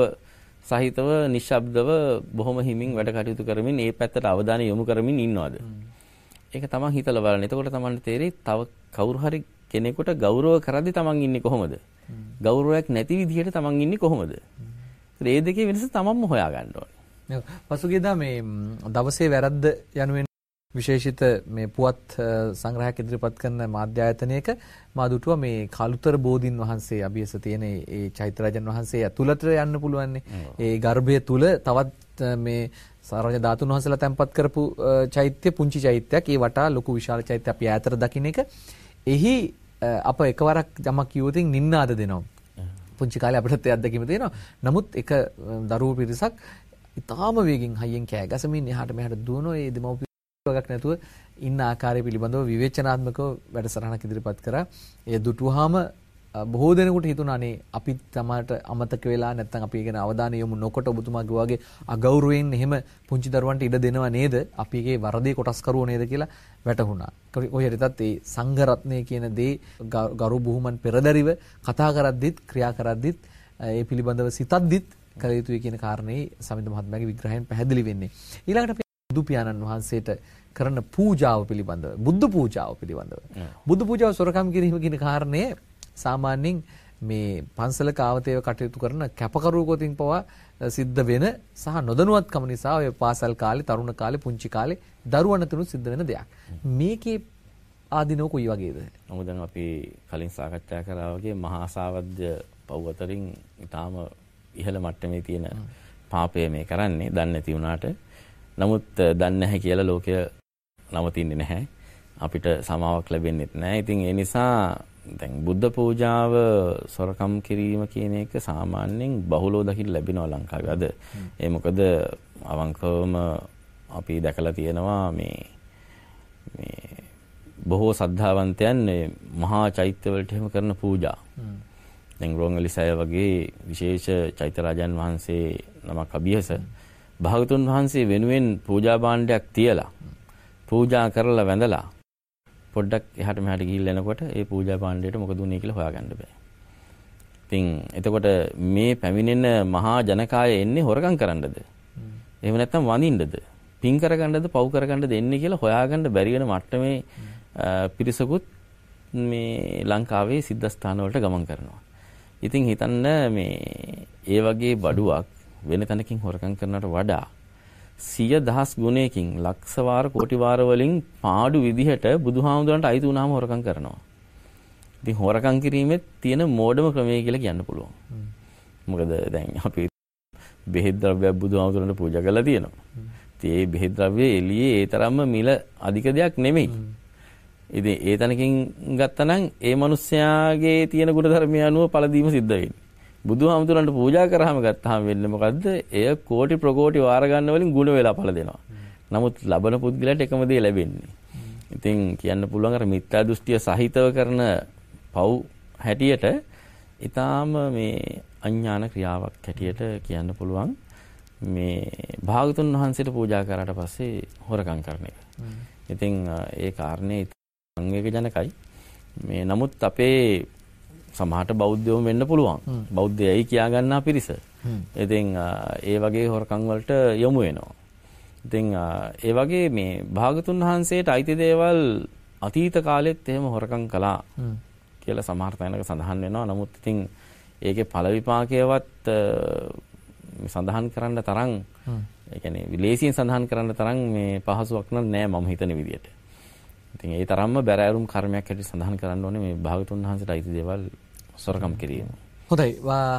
සහිතව නිශ්ශබ්දව බොහොම හිමින් වැඩ කටයුතු කරමින් ඒ පැත්තට අවධානය යොමු කරමින් ඉන්නවද? ඒක තමන් හිතලා බලන්න. එතකොට තමන්ට තේරෙයි තව කවුරු හරි කෙනෙකුට ගෞරව කරද්දි තමන් ඉන්නේ කොහොමද? ගෞරවයක් නැති විදිහට තමන් ඉන්නේ කොහොමද? ඒ දෙකේ වෙනස තමන්ම හොයාගන්න ඕනේ. පසුගියදා මේ දවසේ වැරද්ද යනුවෙන් විශේෂිත මේ පුවත් සංග්‍රහයක් ඉදිරිපත් කරන මාධ්‍ය ආයතනයක මා දුටුවා මේ කලුතර බෝධින් වහන්සේ අභියස තියෙන ඒ චෛත්‍යරජන් වහන්සේ ඇතුළට යන්න පුළුවන් ඒ ගර්භය තුල තවත් මේ සාරජ ධාතුන් වහන්සේලා තැන්පත් කරපු චෛත්‍ය පුංචි චෛත්‍යයක්. ඒ වටා ලොකු විශාල චෛත්‍ය අපි ඈතට දකින්න එක. එහි අප එකවරක් යමක් කිව්වොතින් නින්නාද දෙනවා. පුංචි කාලේ අපිටත් ඒ අත්දැකීම තියෙනවා. නමුත් එක දරුවෝ පිරිසක් ඉතාම වේගෙන් හයියෙන් කෑ ගසමින් එහාට මෙහාට දුවනවා ඒ දෙමව්පිය වගක් නැතුව ඉන්න ආකාරය පිළිබඳව විවේචනාත්මකව වැඩසටහනක් ඉදිරිපත් කරා. ඒ දුටුවාම බොහෝ දෙනෙකුට හිතුණා අනේ අපි තමාට අමතක වෙලා නැත්නම් අපි ගැන අවධානය යොමු නොකොට ඔබතුමාගේ වගේ අගෞරවයෙන් එහෙම පුංචි දරුවන්ට ඉඩ දෙනවා නේද? අපි ඒකේ වරදේ කොටස් කරුවෝ නේද කියලා වැටහුණා. කොහේරිතත් ඒ සංඝ රත්නය කියන දේ ගරු බුහුමන් පෙරදරිව කතා කරද්දිත් ක්‍රියා කරද්දිත් ඒ පිළිබඳව සිතද්දිත් කළ යුතුයි කියන කාරණේ සමිඳ මහත්මයාගේ විග්‍රහයෙන් පැහැදිලි වෙන්නේ. ඊළඟට බුදු පියාණන් වහන්සේට කරන පූජාව පිළිබඳව බුද්ධ පූජාව පිළිබඳව බුදු පූජාව සොරකම් කිරීම කියන කාරණය සාමාන්‍යයෙන් මේ පන්සලක ආවතේව කටයුතු කරන කැපකරුවෙකුටින් පවා සිද්ධ වෙන සහ නොදැනුවත්කම නිසා ඔය පාසල් කාලේ තරුණ කාලේ පුංචි කාලේ දරුවන් තුනු සිද්ධ වෙන දෙයක්. මේකේ ආධිනව කොයි වගේද? නමුත් දැන් අපි කලින් සාකච්ඡා කරා වගේ මහා සාවද්‍ය පව් අතරින් ඊටාම ඉහළ මට්ටමේ තියෙන පාපය මේ කරන්නේ දන්නේ නැති වුණාට නමුත් දන්නේ නැහැ කියලා ලෝකය නවතින්නේ නැහැ. අපිට සමාවක් ලැබෙන්නේ නැහැ. ඉතින් ඒ නිසා දැන් බුද්ධ පූජාව සොරකම් කිරීම කියන එක සාමාන්‍යයෙන් බහුලව දකින්න ලැබෙනවා ලංකාවේ අද. ඒ මොකද අවංකවම අපි දැකලා තියෙනවා මේ මේ බොහෝ සද්ධාවන්තයන් මහා චෛත්‍යවලට එහෙම කරන පූජා. දැන් රෝංගලිසය වගේ විශේෂ චෛත්‍ය රාජන් වහන්සේ නමක් අභියස භාගතුන් වහන්සේ වෙනුවෙන් පූජා භාණ්ඩයක් තියලා පූජා කරලා වැඳලා පොඩ්ඩක් එහාට මෙහාට ගිහිල්ලා එනකොට ඒ පූජා භාණ්ඩයට මොකද උනේ කියලා හොයාගන්න බෑ. ඉතින් එතකොට මේ පැමිණෙන මහා ජනකාය එන්නේ හොරකම් කරන්නද? එහෙම නැත්නම් වඳින්නද? පින් කරගන්නද පව් කරගන්නද එන්නේ කියලා හොයාගන්න බැරි වෙන මට්ටමේ පිරිසකුත් මේ ලංකාවේ සිද්ධාස්ථාන වලට ගමන් කරනවා. ඉතින් හිතන්න මේ ඒ වගේ බඩුවක් වෙන තැනකින් හොරකම් කරනට වඩා සිය දහස් ගුණයකින් ලක්ෂ වාර කෝටි වාර වලින් පාඩු විදිහට බුදුහාමුදුරන්ට අයිති වුණාම හොරකම් කරනවා. ඉතින් හොරකම් කිරීමේ තියෙන මෝඩම ක්‍රමය කියලා කියන්න පුළුවන්. මොකද දැන් අපි බෙහෙත් ද්‍රව්‍යයක් බුදුහාමුදුරන්ට පූජා කරලා තියෙනවා. ඉතින් ඒ බෙහෙත් ද්‍රව්‍ය එළියේ ඒ තරම්ම මිල අධික දෙයක් නෙමෙයි. ඉතින් ඒ තැනකින් ගත්තනම් ඒ මිනිස්යාගේ තියෙන ගුණ ධර්මය අනුව පළදීම සිද්ධ වෙන්නේ. බුදුහාමුදුරන්ට පූජා කරාම ගත්තාම වෙන්නේ මොකද්ද? එය කෝටි ප්‍රකෝටි වාර ගන්න වලින් ಗುಣ වෙලා පළ දෙනවා. නමුත් ලබන පුද්ගලයාට එකම දේ ලැබෙන්නේ. ඉතින් කියන්න පුළුවන් අර මිත්‍යා දෘෂ්ටිය සහිතව කරන පව් හැටියට ඊටාම මේ අඥාන ක්‍රියාවක් හැටියට කියන්න පුළුවන් මේ භාගතුන් වහන්සේට පූජා කරාට පස්සේ හොරකම් කරන එක. ඉතින් ඒ කාරණේ සංවේගජනකයි. මේ නමුත් අපේ සමහරට බෞද්ධයෝ වෙන්න පුළුවන්. බෞද්ධයයි කියා ගන්නා පිරිස. ඉතින් ඒ වගේ හොරකම් වලට යොමු වෙනවා. ඉතින් ඒ වගේ මේ භාගතුන් වහන්සේට අයිති දේවල් අතීත කාලෙත් එහෙම හොරකම් කළා කියලා සමහර තැනක සඳහන් වෙනවා. නමුත් ඉතින් ඒකේ ඵල විපාකයවත් සඳහන් කරන්න තරම් ඒ කියන්නේ විලේසියෙන් සඳහන් කරන්න තරම් මේ පහසුවක් නෑ මම හිතන විදිහට. ඉතින් ඒ තරම්ම බැරෑරුම් කර්මයක් හැටියට සඳහන් කරන්න ඕනේ මේ භාගතුන් වහන්සේට අයිති දේවල් සොරකම් කිරීම. හොඳයි.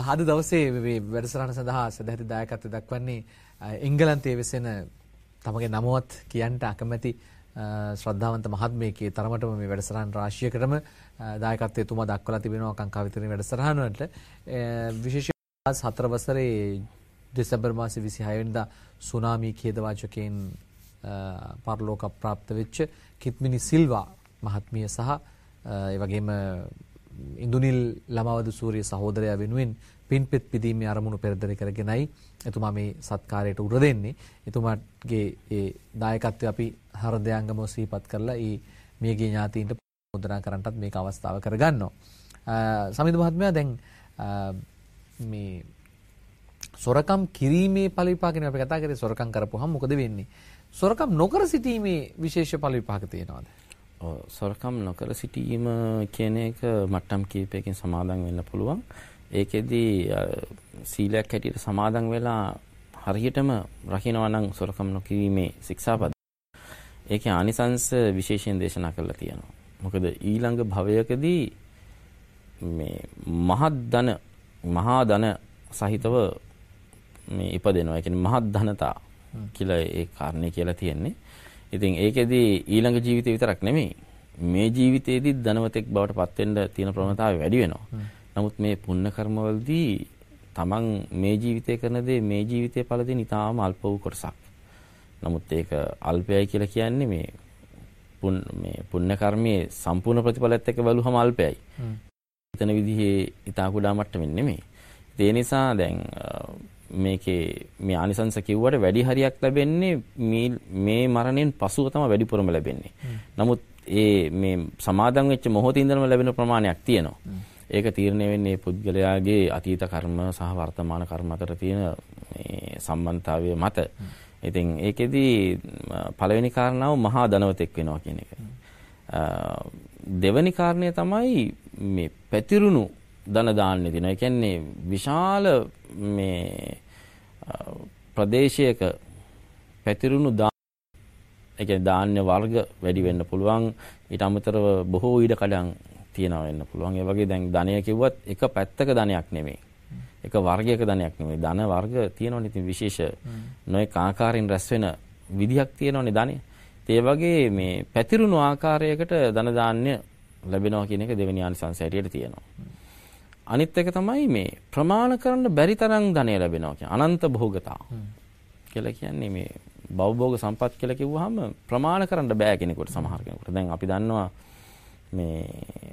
අද දවසේ මේ වැඩසටහන සඳහා සදැහැති දායකත්වය දක්වන්නේ එංගලන්තයේ වෙසෙන තමගේ නමවත් කියන්ට අකමැති ශ්‍රද්ධාවන්ත මහත්මයෙක්ගේ තරමටම මේ වැඩසටහන් රාශියකටම දායකත්වයේ තුමා දක්වලා තිබෙනවා කංකා විතරේ වැඩසටහන වලට විශේෂයෙන් හතර වසරේ දෙසැම්බර් මාසේ 26 වෙනිදා සුනාමි ඛේදවාචකයෙන් පරලෝක ප්‍රාප්ත වෙච්ච කිත්මිනි සිල්වා මහත්මිය සහ ඒ වගේම ඉන්දුනිල් ළමවදු සූරිය සහෝදරයා වෙනුවෙන් පින්පෙත් පිදීමේ අරමුණු පෙරදරි කරගෙනයි එතුමා මේ සත්කාරයට උර දෙන්නේ. එතුමාගේ ඒ දායකත්වය අපි හෘදයාංගමව සිහිපත් කරලා ඒ මියගිය ඥාතීන්ට මුද්‍රා කරන්නටත් මේක අවස්ථාව කරගන්නවා. සමිඳ මහත්මයා දැන් මේ සොරකම් කිරීමේ ඵල විපාක නේ අපි කතා කරේ සොරකම් කරපුවහම මොකද වෙන්නේ? සොරකම් නොකර සිටීමේ විශේෂ ඵල විපාක තියෙනවද? ඔව් සොරකම් නොකර සිටීම කියන එක මට්ටම් කීපයකින් සමාදන් වෙන්න පුළුවන්. ඒකෙදි සීලයක් හැටියට සමාදන් වෙලා හරියටම රකින්නවා නම් සොරකම් නොකිරීමේ ශික්ෂාපද. ඒකේ ආනිසංස විශේෂයෙන් දේශනා කරලා තියෙනවා. මොකද ඊළඟ භවයකදී මේ මහත් ධන මහා ධන සහිතව මේ ඉපදෙනවා. ඒ කියන්නේ මහත් ධනතා කියලා ඒ කාරණේ කියලා තියෙන්නේ. ඉතින් ඒකෙදී ඊළඟ ජීවිතේ විතරක් නෙමෙයි මේ ජීවිතේදී ධනවතෙක් බවට පත් වෙන්න තියෙන ප්‍රවණතාවය වැඩි වෙනවා. නමුත් මේ පුණ්‍ය කර්මවලදී තමන් මේ ජීවිතේ කරන දේ මේ ජීවිතේ පළ දෙන ඉතාම අල්ප වූ කොටසක්. නමුත් ඒක අල්පයයි කියලා කියන්නේ මේ මේ පුණ්‍ය කර්මයේ සම්පූර්ණ ප්‍රතිඵලයත් එක්ක බලුවම අල්පයයි. හිතන විදිහේ ඊටා කුඩා මට්ටමින් නෙමෙයි. ඒ නිසා දැන් මේකේ මේ ආනිසංස කිව්වට වැඩි හරියක් ලැබෙන්නේ මේ මරණයෙන් පසුව තමයි වැඩිපුරම ලැබෙන්නේ. නමුත් ඒ මේ සමාදන් වෙච්ච මොහොතේ ඉඳන්ම ලැබෙන ප්‍රමාණයක් තියෙනවා. ඒක තීරණය වෙන්නේ පුද්ගලයාගේ අතීත කර්ම සහ වර්තමාන කර්ම අතර තියෙන මේ සම්බන්ධතාවය මත. ඉතින් ඒකෙදි පළවෙනි කාරණාව මහා ධනවතෙක් වෙනවා කියන එක. දෙවැනි කාරණය තමයි මේ පැතිරුණු ධන දාන්නේ දිනවා. ඒ කියන්නේ විශාල මේ ප්‍රදේශයක පැතිරුණු දා ඒ කියන්නේ ධාන්‍ය වර්ග වැඩි වෙන්න පුළුවන්. ඊට අමතරව බොහෝ ඊඩ කඩන් තියනවා වෙන්න පුළුවන්. ඒ වගේ දැන් ධනය කිව්වත් එක පැත්තක ධනයක් නෙමෙයි. එක වර්ගයක ධනයක් නෙමෙයි. ධන වර්ග තියෙනවනේ ඉතින් විශේෂ නොඑක ආකාරයෙන් රැස් වෙන විදිහක් තියෙනවනේ ධනෙ. ඒ වගේ මේ පැතිරුණු ආකාරයකට ධන දාන්‍ය ලැබෙනවා කියන එක දෙවෙනි ආනිසංසය හැටියට තියෙනවා. අනිත් එක තමයි මේ ප්‍රමාණ කරන්න බැරි තරම් ධනය ලැබෙනවා කියන්නේ අනන්ත භෝගතා. කියලා කියන්නේ මේ භවභෝග සම්පත් කියලා කිව්වහම ප්‍රමාණ කරන්න බෑ කෙනෙකුට සමහර කෙනෙකුට. දැන් අපි දන්නවා මේ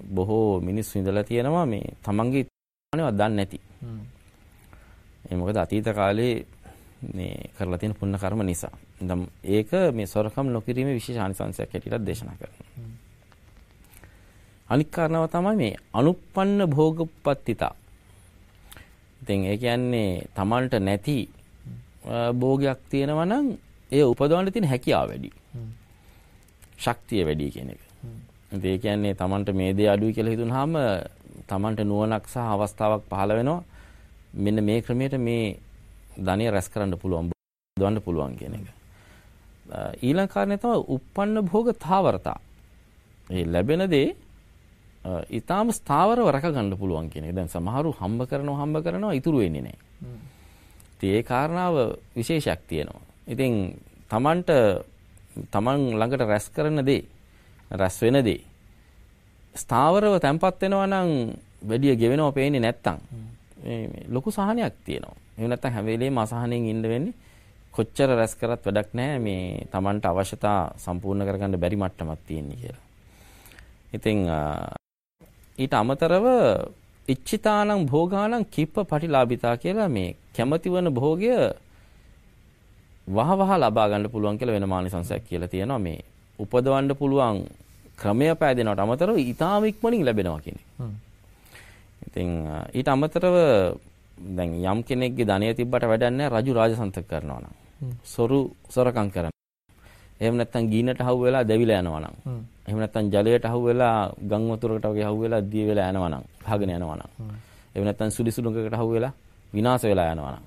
බොහෝ මිනිස්සු ඉඳලා තියෙනවා මේ තමන්ගේ අනේවත් දන්නේ නැති. ඒ මොකද අතීත කාලේ මේ කරලා තියෙන පුණ්‍ය කර්ම නිසා. දැන් ඒක මේ සොරකම් නොකිරීමේ විශේෂ ආනිසංසයක් හැටියට දේශනා කරනවා. අනික් කාරණාව තමයි මේ අනුප්පන්න භෝගපත්තිතා. ඉතින් ඒ කියන්නේ Tamanට නැති භෝගයක් තියෙනවා නම් ඒ උපදවන්න තියෙන හැකියාව වැඩි. ශක්තිය වැඩි කියන එක. ඒ කියන්නේ Tamanට මේ දේ අඩුයි කියලා හිතුනහම Tamanට නුවණක් සහ අවස්ථාවක් පහළ වෙනවා. මෙන්න මේ ක්‍රමයට මේ ධනය රැස් කරන්න පුළුවන්, දවන්න පුළුවන් කියන එක. ඊළඟ කාරණේ තමයි uppන්න භෝග තාවරතා. ඒ ලැබෙන දේ ඊටාම ස්ථාවරව රැක ගන්න පුළුවන් කියන එක. දැන් සමහරු හම්බ කරනවා හම්බ කරනවා ඉතුරු වෙන්නේ නැහැ. ඉතින් ඒ කාරණාව විශේෂයක් තියෙනවා. ඉතින් Tamanට Taman ළඟට රැස් කරන දේ රැස් වෙන දේ ස්ථාවරව තැම්පත් වෙනවා නම් වැඩි ගෙවෙනව පේන්නේ නැත්තම් මේ ලොකු සහනයක් තියෙනවා. එහෙම නැත්නම් හැම වෙලේම අසහනෙන් ඉන්න වෙන්නේ කොච්චර රැස් කරත් වැඩක් නැහැ මේ Tamanට අවශ්‍යතා සම්පූර්ණ කරගන්න බැරි මට්ටමක් තියෙන්නේ කියලා. ඉතින් ඊට අමතරව ඉච්ඡිතානං භෝගානං කිප්ප පටිලාභිතා කියලා මේ කැමති වන භෝගය වහවහ ලබා ගන්න පුළුවන් කියලා වෙන මානසංශයක් කියලා තියෙනවා මේ උපදවන්න පුළුවන් ක්‍රමය පෑදෙනවට අමතරව ඊටාම ඉක්මනින් ලැබෙනවා කියන්නේ. ඉතින් ඊට අමතරව දැන් යම් කෙනෙක්ගේ ධනය තිබ්බට වැඩක් නැහැ රජු රාජසන්තක කරනවා නම්. සොරු සොරකම් කරනවා. එහෙම නැත්නම් ගීනට හවු වෙලා දැවිලා යනවා නම්. එහෙම නැත්නම් ජලයට හවු වෙලා ගම් වතුරකට වගේ හවු වෙලා දිය වෙලා යනවා නම්, හගෙන යනවා නම්. එහෙම නැත්නම් සුලි සුලුඟකට හවු වෙලා විනාශ වෙලා යනවා නම්.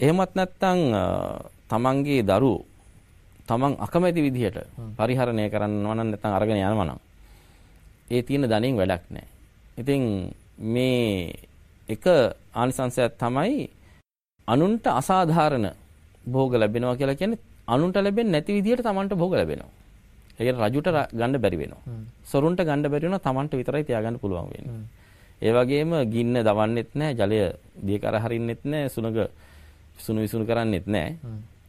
එහෙමත් නැත්නම් තමන්ගේ දරුවෝ තමන් අකමැති විදිහට පරිහරණය කරනවා නම් නැත්නම් අරගෙන යනවා නම් ඒ තියෙන ධනෙන් වැඩක් නැහැ. ඉතින් මේ එක ආනිසංශයක් තමයි අනුන්ට අසාධාරණ භෝග ලැබෙනවා කියලා කියන්නේ අනුන්ට ලැබෙන්නේ නැති විදිහට Tamanට භෝග ලැබෙනවා. ඒ කියන්නේ රජුට ගන්න බැරි වෙනවා. සොරුන්ට ගන්න බැරි වෙනවා Tamanට විතරයි තියාගන්න පුළුවන් වෙන්නේ. ඒ වගේම ගින්න දවන්නෙත් නැහැ, ජලය දියකර හරින්නෙත් නැහැ, සුනග සුණු විසුණු කරන්නෙත් නැහැ.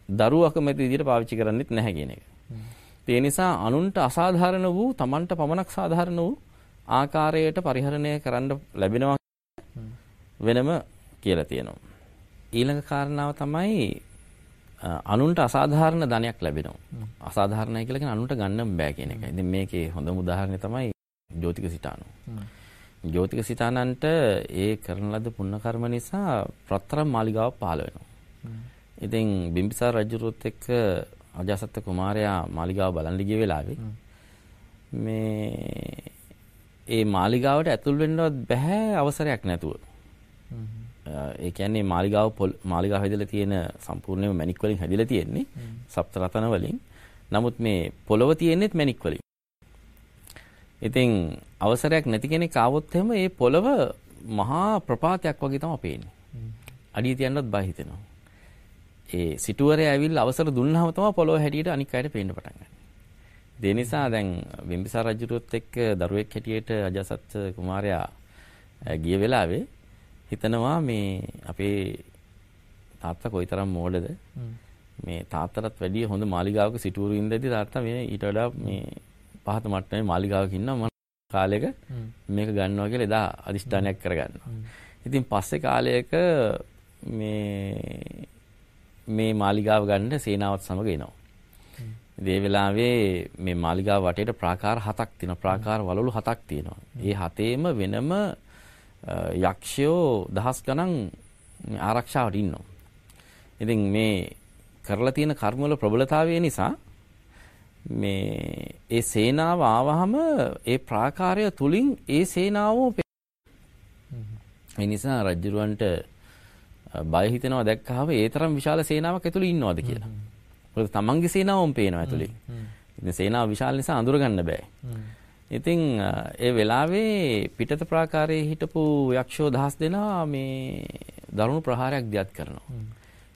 දරුවක මැද විදිහට පාවිච්චි කරන්නෙත් නැහැ කියන එක. ඒ නිසා අනුන්ට අසාධාරණ වූ Tamanට පමණක් සාධාරණ වූ ආකාරයට පරිහරණය කරන්න ලැබෙනවා වෙනම කියලා තියෙනවා. ඊළඟ කාරණාව තමයි අනුන්ට අසාධාරණ ධනයක් ලැබෙනවා. අසාධාරණයි කියලා කියන්නේ අනුන්ට ගන්න බෑ කියන එකයි. ඉතින් මේකේ හොඳම උදාහරණය තමයි ජෝතික සිතානෝ. ජෝතික සිතානන්ට ඒ කරන ලද පුණ්‍ය කර්ම නිසා ප්‍රතරම් මාලිගාව පහළ වෙනවා. ඉතින් බිම්බිසාර රජුරුත් එක්ක අජාසත් කුමාරයා මාලිගාව බලන්න ගිය වෙලාවේ මේ ඒ මාලිගාවට ඇතුල් වෙන්නවත් බෑ අවසරයක් නැතුව. ඒ කියන්නේ මාලිගාව මාලිගාව හැදලා තියෙන සම්පූර්ණයෙන්ම මැණික් වලින් හැදිලා තියෙන්නේ සප්තරතන වලින්. නමුත් මේ පොළව තියෙන්නේත් මැණික් වලින්. ඉතින් අවසරයක් නැති කෙනෙක් ආවොත් එහෙම ඒ පොළව මහා ප්‍රපාතයක් වගේ තමයි පේන්නේ. අඩිය තියන්නත් බය හිතෙනවා. ඒ සිටුවරේ ඇවිල්ලා අවසර දුන්නාම තමයි පොළොව හැටියට අනික් අයට පේන්න පටන් ගන්නේ. ඒ නිසා දැන් බිම්බිසාර රජුරුවත් එක්ක දරුවෙක් හැටියට අජාසත් කුමාරයා ගිය වෙලාවේ හිතනවා මේ අපේ තාත්තා කොයිතරම් මෝඩද මේ තාත්තටත් වැඩිය හොඳ මාලිගාවක සිටුවරු ඉඳදී තාත්තා මේ ඊට වඩා මේ පහත මට්ටමේ මාලිගාවක ඉන්නවා මම කාලෙක මේක ගන්නවා කියලා එදා අදිෂ්ඨානයක් කරගන්නවා. ඉතින් පස්සේ කාලයක මේ මේ මාලිගාව ගන්න සේනාවත් සමග එනවා. ඒ වෙලාවේ මේ මාලිගාව වටේට ප්‍රාකාර හතක් තියෙනවා. ප්‍රාකාර වලලු හතක් තියෙනවා. ඒ හතේම වෙනම යක්ෂයෝ දහස් ගණන් ආරක්ෂාවට ඉන්නවා. ඉතින් මේ කරලා තියෙන කර්ම වල ප්‍රබලතාවය නිසා මේ ඒ සේනාව ආවහම ඒ ප්‍රාකාරය තුලින් ඒ සේනාව ඒ නිසා රජුරවන්ට බය හිතෙනවා දැක්කහම ඒ තරම් විශාල සේනාවක් ඇතුළේ ඉන්නවද කියලා. මොකද තමන්ගේ සේනාවම පේනවා ඇතුළේ. ඉතින් සේනාව විශාල නිසා අඳුර ගන්න බෑ. ඉතින් ඒ වෙලාවේ පිටත ප්‍රාකාරයේ හිටපු යක්ෂෝ දහස් දෙනා මේ දරුණු ප්‍රහාරයක් දියත් කරනවා.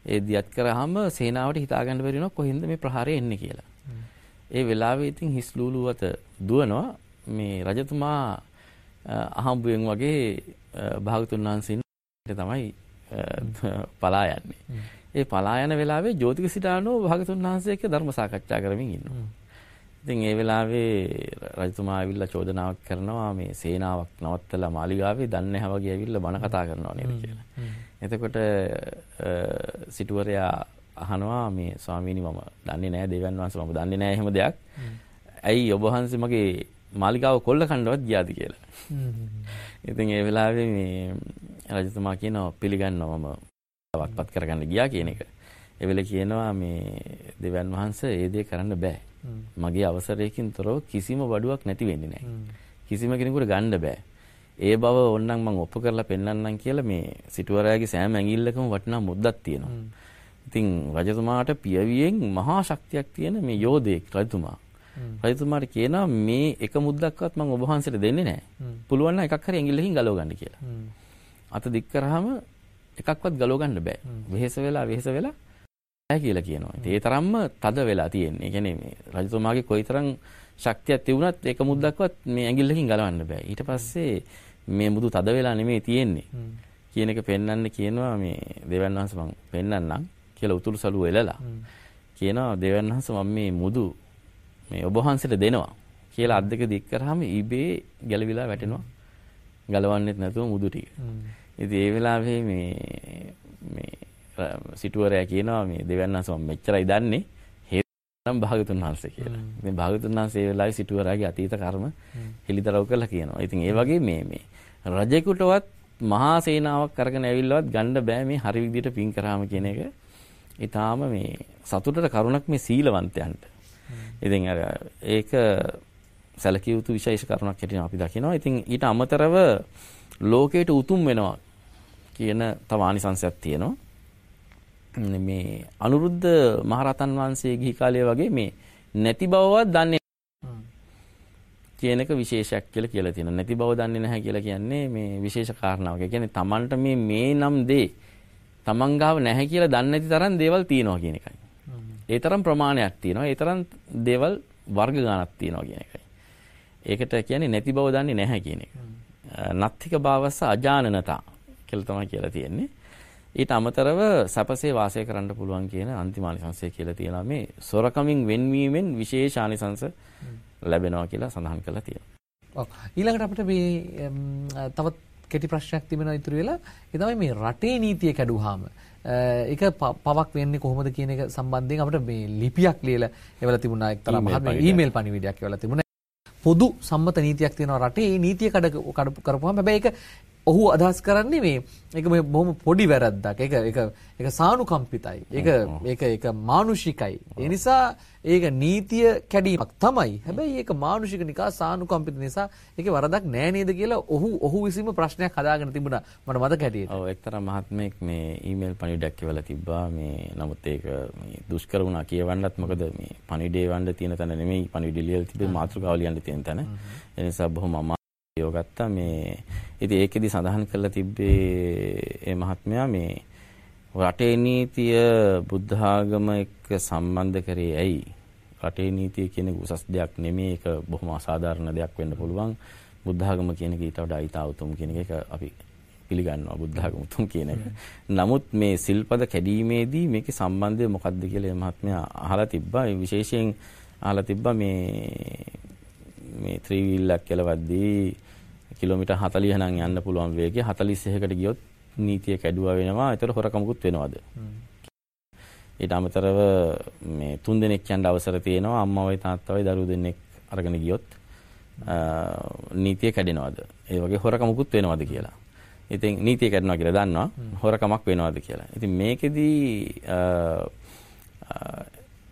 ඒ දියත් කරාම සේනාවට හිතා ගන්න බැරි වෙනවා කොහෙන්ද මේ ප්‍රහාරය එන්නේ කියලා. ඒ වෙලාවේ ඉතින් හිස්ලූලුවත දුවනවා මේ රජතුමා අහම්බුවෙන් වගේ භාගතුන් වහන්සේ තමයි පලා යන්නේ. ඒ පලා යන වෙලාවේ ජෝතික සිතානෝ භාගතුන් වහන්සේ එක්ක ධර්ම සාකච්ඡා කරමින් ඉන්නවා. ඉතින් ඒ වෙලාවේ රජතුමා ඇවිල්ලා චෝදනාවක් කරනවා මේ සේනාවක් නවත්තලා මාලිගාවේ දන්නේ වගේ ඇවිල්ලා බණ කතා කරනවා නේද කියලා. එතකොට සිටුවරයා අහනවා මේ ස්වාමීනි මම දන්නේ නැහැ දෙවියන් වහන්සේ මම දන්නේ නැහැ එහෙම දෙයක්. ඇයි ඔබ වහන්සේ මගේ මාලිගාව කොල්ල කණ්ඩවත් ගියාද කියලා. ඉතින් ඒ වෙලාවේ මේ රජතුමා කියනවා පිළිගන්නවා මම වත්පත් කරගන්න ගියා කියන එක. ඒ වෙලේ කියනවා මේ දෙවියන් වහන්සේ ඒ දේ කරන්න බෑ. මගේ අවසරයකින් තොරව කිසිම වඩුවක් නැති වෙන්නේ නැහැ. කිසිම කෙනෙකුට ගන්න බෑ. ඒ බව ඕන්නම් මම ඔප්පු කරලා පෙන්වන්නම් කියලා මේ සිටුවරයාගේ සෑම ඇඟිල්ලකම වටිනා මුද්දක් තියෙනවා. ඉතින් රජතුමාට පියවියෙන් මහා ශක්තියක් තියෙන මේ යෝධයෙක් රජතුමා. රජතුමාට කියනවා මේ එක මුද්දක්වත් මම ඔබ වහන්සේට දෙන්නේ නැහැ. පුළුවන් නම් එකක් හරි ඇඟිල්ලකින් ගලව ගන්න කියලා. අත දික් කරාම එකක්වත් ගලව ගන්න බෑ. වෙහෙස වෙලා වෙහෙස වෙලා බෑ කියලා කියනවා. ඒ තරම්ම තද වෙලා තියෙන්නේ. ඒ කියන්නේ මේ රජතුමාගේ කොයිතරම් ශක්තියක් තිබුණත් එක මුද්දක්වත් මේ ඇඟිල්ලකින් ගලවන්න බෑ. ඊට පස්සේ මේ මුදු තද වෙලා නෙමෙයි තියෙන්නේ. කියන එක පෙන්වන්න කියනවා මේ දෙවන් වහන්සේ මං පෙන්වන්නම් කියලා උතුරු සළුව එලලා. කියනවා දෙවන් වහන්සේ මම මේ මුදු මේ ඔබ වහන්සේට දෙනවා කියලා අත් දෙක දික් කරාම ඉබේ ගැලවිලා වැටෙනවා. ගලවන්නෙත් නැතුව මුදු ටික. ඉතින් ඒ වෙලාවේ මේ මේ සිටුවරයා කියනවා මේ දෙවියන් වහන්සේ මම මෙච්චරයි දන්නේ හේතුනම් භාගතුන් වහන්සේ කියලා. ඉතින් භාගතුන් වහන්සේ ඒ වෙලාවේ සිටුවරයාගේ අතීත කර්ම හෙලිදරව් කරලා කියනවා. ඉතින් ඒ වගේ මේ මේ රජෙකුටවත් මහා සේනාවක් අරගෙන ඇවිල්ලවත් ගන්න බෑ මේ හරි විදිහට පින් කරාම කියන එක. ඊටාම මේ සතුටට කරුණක් මේ සීලවන්තයන්ට. ඉතින් අර ඒක සැලකිය යුතු විශේෂ කරුණක් හැටියට අපි දකිනවා. ඉතින් ඊට අමතරව ලෝකයට උතුම් වෙනවා කියන තව ආනිසංශයක් තියෙනවා. මේ අනුරුද්ධ මහරහතන් වහන්සේ ගිහි කාලයේ වගේ මේ නැති බවවත් දන්නේ කියන එක විශේෂයක් කියලා කියලා තියෙනවා. නැති බව දන්නේ නැහැ කියලා කියන්නේ මේ විශේෂ කාරණාවක්. ඒ කියන්නේ Tamanට මේ මේ නම් දේ Taman ගාව නැහැ කියලා දන්නේ නැති තරම් දේවල් තියෙනවා කියන එකයි. ඒ තරම් ප්‍රමාණයක් තියෙනවා. ඒ තරම් දේවල් වර්ග ගණනක් තියෙනවා කියන එකයි. ඒකට කියන්නේ නැති බව දන්නේ නැහැ කියන එක. නත්තික භාවස්ස අජානනතා කියලා තමයි කියලා තියෙන්නේ. ඊට අමතරව සැපසේ වාසය කරන්න පුළුවන් කියන අන්තිමානිසංසය කියලා තියෙනවා මේ සොරකමින් වෙන්වීමෙන් විශේෂ ආනිසංස ලැබෙනවා කියලා සඳහන් කරලා තියෙනවා. ඊළඟට අපිට මේ තවත් කෙටි ප්‍රශ්නයක් තිබෙනවා ඉතුරු වෙලා. ඒ තමයි මේ රටේ නීතිය කැඩුවාම ඒක පවක් වෙන්නේ කොහොමද කියන එක සම්බන්ධයෙන් අපිට මේ ලිපියක් ලියලා එවලා තිබුණා එක්තරා මහත්මයා ඊමේල් පණිවිඩයක් එවලා තිබුණා. පොදු සම්මත නීතියක් තියෙනවා රටේ. ඒ නීතිය කඩ කරපුවාම හැබැයි ඒක ඔහු අදහස් කරන්නේ මේ ඒක මේ බොහොම පොඩි වැරද්දක්. ඒක ඒක ඒක සානුකම්පිතයි. ඒක ඒක ඒක මානුෂිකයි. ඒ නිසා ඒක නීතිය කැඩීමක් තමයි. හැබැයි ඒක මානුෂික නිකා සානුකම්පිත නිසා ඒකේ වරදක් නෑ නේද කියලා ඔහු ඔහු විසීම ප්‍රශ්නයක් හදාගෙන තිබුණා. මට මතක හැටියට. ඔව් එක්තරා මහත්මයෙක් මේ ඊමේල් පණිවිඩයක් කියලා තිබ්බා. මේ නමුත් ඒක මේ දුෂ්කර වුණා කියවන්නත් මොකද මේ පණිවිඩේ වන්න තියෙන තැන නෙමෙයි පණිවිඩය ලියලා තිබෙන්නේ මාතෘකාව ලියන්න තියෙන තැන. ඒ නිසා බොහොම යොගත්තා මේ ඉතින් ඒකෙදි සඳහන් කරලා තිබ්බේ ඒ මහත්මයා මේ රටේ නීතිය බුද්ධ ආගම එක්ක සම්බන්ධ කරේ ඇයි රටේ නීතිය කියන උසස් දෙයක් නෙමෙයි ඒක බොහොම අසාධාරණ දෙයක් වෙන්න පුළුවන් බුද්ධ ආගම කියන එක ඊට වඩා ඊට උතුම් කියන එක අපි පිළිගන්නවා බුද්ධ ආගම උතුම් කියන එක. නමුත් මේ සිල්පද කැඩීමේදී මේකේ සම්බන්ධය මොකක්ද කියලා මේ මහත්මයා අහලා තිබ්බා. විශේෂයෙන් අහලා තිබ්බා මේ මේ ත්‍රී වීලක් කෙලවද්දී කිලෝමීටර් 40 නම් යන්න පුළුවන් වේගය 41කට ගියොත් නීතිය කැඩුවා වෙනවා. ඒතර හොරකමකුත් වෙනවද? ඊට අමතරව මේ තුන් දෙනෙක් යන්න අවසර තියෙනවා. අම්මවයි තාත්තවයි දරුවෝ දෙන්නෙක් අරගෙන ගියොත් නීතිය කැඩෙනවද? ඒ වගේ හොරකමකුත් වෙනවද කියලා. ඉතින් නීතිය කැඩෙනවා කියලා දන්නවා. හොරකමක් වෙනවද කියලා. ඉතින් මේකෙදී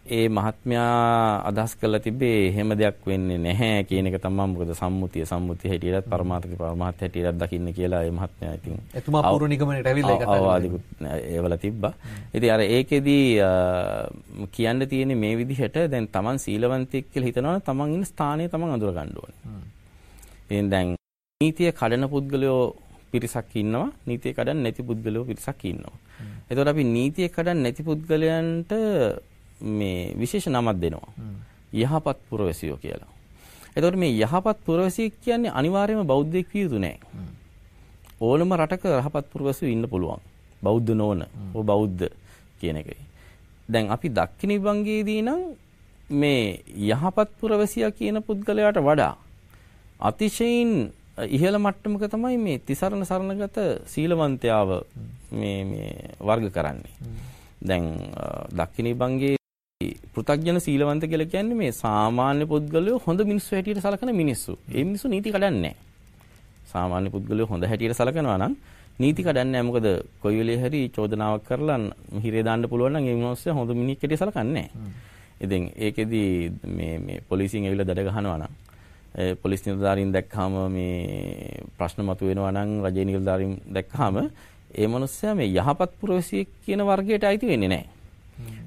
ඒ මහත්මයා අදහස් කරලා තිබ්බේ එහෙම දෙයක් වෙන්නේ නැහැ කියන එක තමයි මොකද සම්මුතිය සම්මුතිය හැටියටත් පරමාර්ථක පරමාර්ථ හැටියටත් දකින්න කියලා ඒ මහත්මයා ඉතින් එතුමා පූර්ව නිගමනයට ඇවිල්ලා ඒක අවවාදිකුත් ඒවල තිබ්බා. ඉතින් අර ඒකෙදී කියන්න තියෙන්නේ මේ විදිහට දැන් Taman සීලවන්තයෙක් කියලා හිතනවා Taman ඉන්න ස්ථානය Taman අඳුර ගන්න ඕනේ. ඉතින් දැන් නීතිය කඩන පුද්ගලයෝ පිරිසක් ඉන්නවා නීතිය කඩන්න නැති පුද්ගලයෝ පිරිසක් ඉන්නවා. එතකොට අපි නීතිය කඩන්න නැති පුද්ගලයන්ට මේ විශේෂ නමක් දෙනවා. යහපත් පුරවැසියෝ කියලා. එතකොට මේ යහපත් පුරවැසියෙක් කියන්නේ අනිවාර්යයෙන්ම බෞද්ධයෙක් විය යුතු නෑ. ඕනම රටක යහපත් පුරවැසියෝ ඉන්න පුළුවන්. බෞද්ධ නොවන. ඔය බෞද්ධ කියන එකයි. දැන් අපි දක්ෂිණ විභංගයේදී නම් මේ යහපත් පුරවැසියා කියන පුද්ගලයාට වඩා අතිශයින් ඉහළ මට්ටමක තමයි මේ තිසරණ සරණගත සීලවන්තයාව මේ මේ වර්ග කරන්නේ. දැන් දක්ෂිණ විභංගයේ පෘථග්ජන සීලවන්ත කියලා කියන්නේ මේ සාමාන්‍ය පුද්ගලයෝ හොඳ මිනිස්සු හැටියට සලකන මිනිස්සු. ඒ මිනිස්සු නීති කඩන්නේ නැහැ. සාමාන්‍ය පුද්ගලයෝ හොඳ හැටියට සලකනවා නම් නීති කඩන්නේ නැහැ. මොකද කොයි වෙලේ හරි චෝදනාවක් කරලා හිරේ දාන්න පුළුවන් නම් ඒ මිනිස්සු හොඳ මිනිහෙක් හැටියට සලකන්නේ නැහැ. ඉතින් ඒකෙදි මේ මේ පොලිසියෙන් ඇවිල්ලා දඩ ගහනවා නම් ඒ පොලිස් නිලධාරීන් දැක්කහම මේ ප්‍රශ්න මතුවෙනවා නම් රජයේ නිලධාරීන් දැක්කහම ඒ මනුස්සයා මේ යහපත් පුරවැසියෙක් කියන වර්ගයට අයිති වෙන්නේ නැහැ.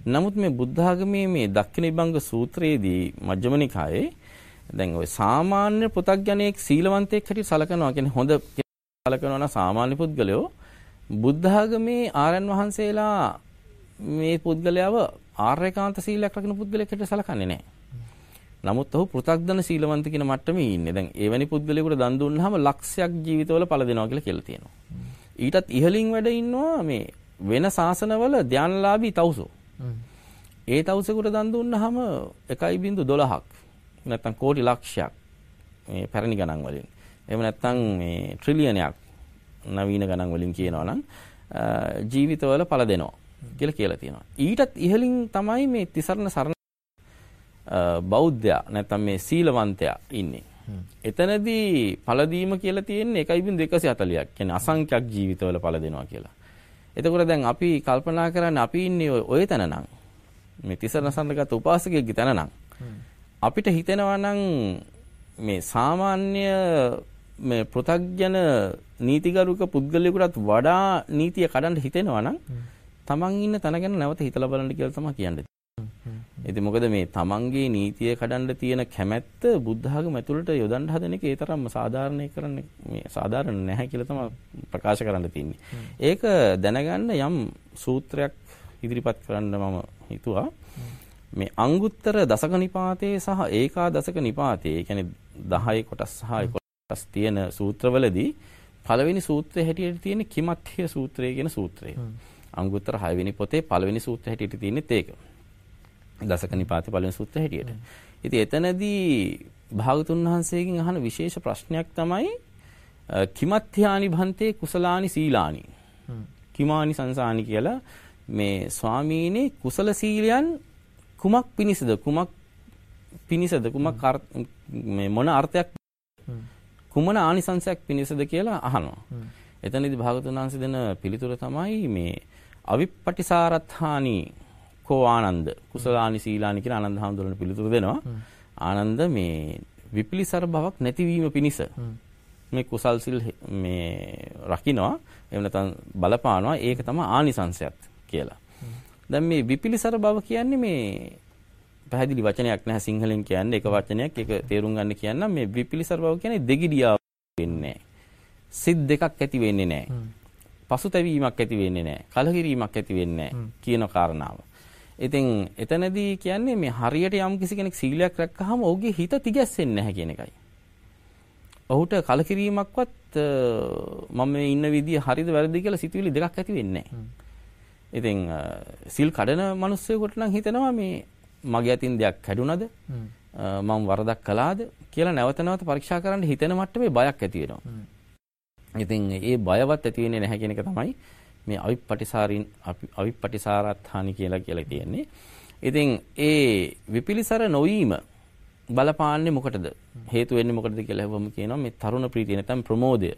නමුත් මේ බුද්ධ ආගමේ මේ දක්ඛින විභංග සූත්‍රයේදී මජ්ක්‍ධිම නිකායේ දැන් ওই සාමාන්‍ය පෘථග්ජනෙක් සීලවන්තයෙක් හැටියට සලකනවා කියන්නේ හොඳ සලකනවා නම් සාමාන්‍ය පුද්ගලයෝ බුද්ධ ආගමේ ආරයන් වහන්සේලා මේ පුද්ගලයාව ආර්යකාන්ත සීලයක් රකින්න පුද්ගලයෙක් හැටියට සලකන්නේ නැහැ. නමුත් ඔහු පෘථග්ජන සීලවන්ත කියන මට්ටමේ ඉන්නේ. දැන් එවැනි පුද්ගලයෙකුට දන් දුන්නාම ලක්ෂයක් ජීවිතවල පළ දෙනවා කියලා කියලා තියෙනවා. ඊටත් ඉහළින් වැඩ ඉන්නවා මේ වෙන ශාසනවල ධානලාභී තවුසෝ. ඒ තවුසෙකුට දන් දුන්නාම 1.12ක් නැත්නම් කෝටි ලක්ෂයක් මේ පැරණි ගණන් වලින්. එහෙම නැත්නම් මේ ට්‍රිලියනයක් නවීන ගණන් වලින් කියනවා නම් ජීවිතවල පළ දෙනවා කියලා කියලා තියෙනවා. ඊටත් ඉහළින් තමයි මේ තිසරණ සරණ බෞද්ධයා නැත්නම් මේ සීලවන්තයා ඉන්නේ. එතනදී පළදීම කියලා තියෙන්නේ 1.240ක්. කියන්නේ අසංඛ්‍යක් ජීවිතවල පළ දෙනවා කියලා. එතකොට දැන් අපි කල්පනා කරන්නේ අපි ඉන්නේ ඔය තැන නම්. මේ තිසරණ සඳගත උපාසකයෙක්ගේ තැන නම්. අපිට හිතෙනවා නම් මේ සාමාන්‍ය මේ පෘථග්ජන නීතිගරුක පුද්ගලයෙකුටත් වඩා නීතිය කඩන්න හිතෙනවා නම් තමන් ඉන්න තැන ගැන නැවත හිතලා බලන්න කියලා තමයි කියන්නේ. ඉතින් මොකද මේ තමන්ගේ නීතිය කඩන්න තියෙන කැමැත්ත බුද්ධ ආගම ඇතුළට යොදන්න හදන එක ඒ තරම්ම සාධාරණය කරන්නේ මේ සාධාරණ නැහැ කියලා තමයි ප්‍රකාශ කරන්න තියෙන්නේ. ඒක දැනගන්න යම් සූත්‍රයක් ඉදිරිපත් කරන්න මම හිතුවා. මේ අංගුත්තර දසක නිපාතේ සහ ඒකා දසක නිපාතේ කියන්නේ 10 කොටස් සහ 11 කොටස් තියෙන සූත්‍රවලදී පළවෙනි සූත්‍රය හැටියට තියෙන කිමත්ථය සූත්‍රය කියන සූත්‍රය. අංගුත්තර 6 වෙනි පොතේ පළවෙනි සූත්‍රය හැටියට තියෙනෙත් ඒක. දසක නිපාතේ පළවෙනි සූත්‍රය හැටියට. ඉතින් එතනදී භාගතුන් වහන්සේගෙන් අහන විශේෂ ප්‍රශ්නයක් තමයි කිමත්ථ්‍යානි භන්තේ කුසලානි සීලානි. කිමානි සංසානි කියලා මේ ස්වාමීනි කුසල සීලයන් කුමක් පිණිසද? කුමක් පිණිසද? කුමක් මේ මොන අර්ථයක්? කුමන ආනිසංසයක් පිණිසද කියලා අහනවා. එතනදී භාගතුන් වහන්සේ දෙන පිළිතුර තමයි මේ අවිප්පටිසාරත්හානි කෝ ආනන්ද. කුසලානි සීලානි කියලා ආනන්ද හාමුදුරනේ පිළිතුරු දෙනවා. ආනන්ද මේ විපිලිසර බවක් නැතිවීම පිණිස මේ කුසල් සිල් මේ රකින්නවා. එහෙම නැත්නම් බලපානවා. ඒක තමයි ආනිසංසයත් කියලා. දැන් මේ විපිලිසර බව කියන්නේ මේ පැහැදිලි වචනයක් නැහැ. සිංහලෙන් කියන්නේ එක වචනයක් ඒක තේරුම් ගන්න කියන්නම්. මේ විපිලිසර බව කියන්නේ දෙගිඩියාව වෙන්නේ සිත් දෙකක් ඇති වෙන්නේ නැහැ. පසුතැවීමක් ඇති වෙන්නේ නැහැ. කලකිරීමක් ඇති වෙන්නේ නැහැ කියන කාරණාව. ඉතින් එතනදී කියන්නේ මේ හරියට යම් කිසි කෙනෙක් සීලයක් රැක්කහම ඔහුගේ හිත තිගැස්සෙන්නේ නැහැ කියන එකයි. ඔහුට කලකිරීමක්වත් මම මේ ඉන්න විදිය හරිද වැරදිද කියලා සිතුවිලි දෙකක් ඇති වෙන්නේ නැහැ. ඉතින් සිල් කඩන මිනිස්සුෙකුට නම් හිතනවා මේ මගේ අතින් දෙයක් කැඩුනද මම වරදක් කළාද කියලා නැවත නැවත පරීක්ෂා කරන්න හිතෙන මට්ටමේ බයක් ඇති වෙනවා. ඉතින් ඒ බයවත් ඇති වෙන්නේ නැහැ කියන එක තමයි මේ අවිප්පටිසාරින් අවිප්පටිසාරත්හානි කියලා කියලා තියෙන්නේ. ඉතින් ඒ විපිලිසර නොවීම බලපාන්නේ මොකටද? හේතු වෙන්නේ මොකටද කියලා හවම කියනවා මේ තරුණ ප්‍රීතිය නැත්නම් ප්‍රමෝදය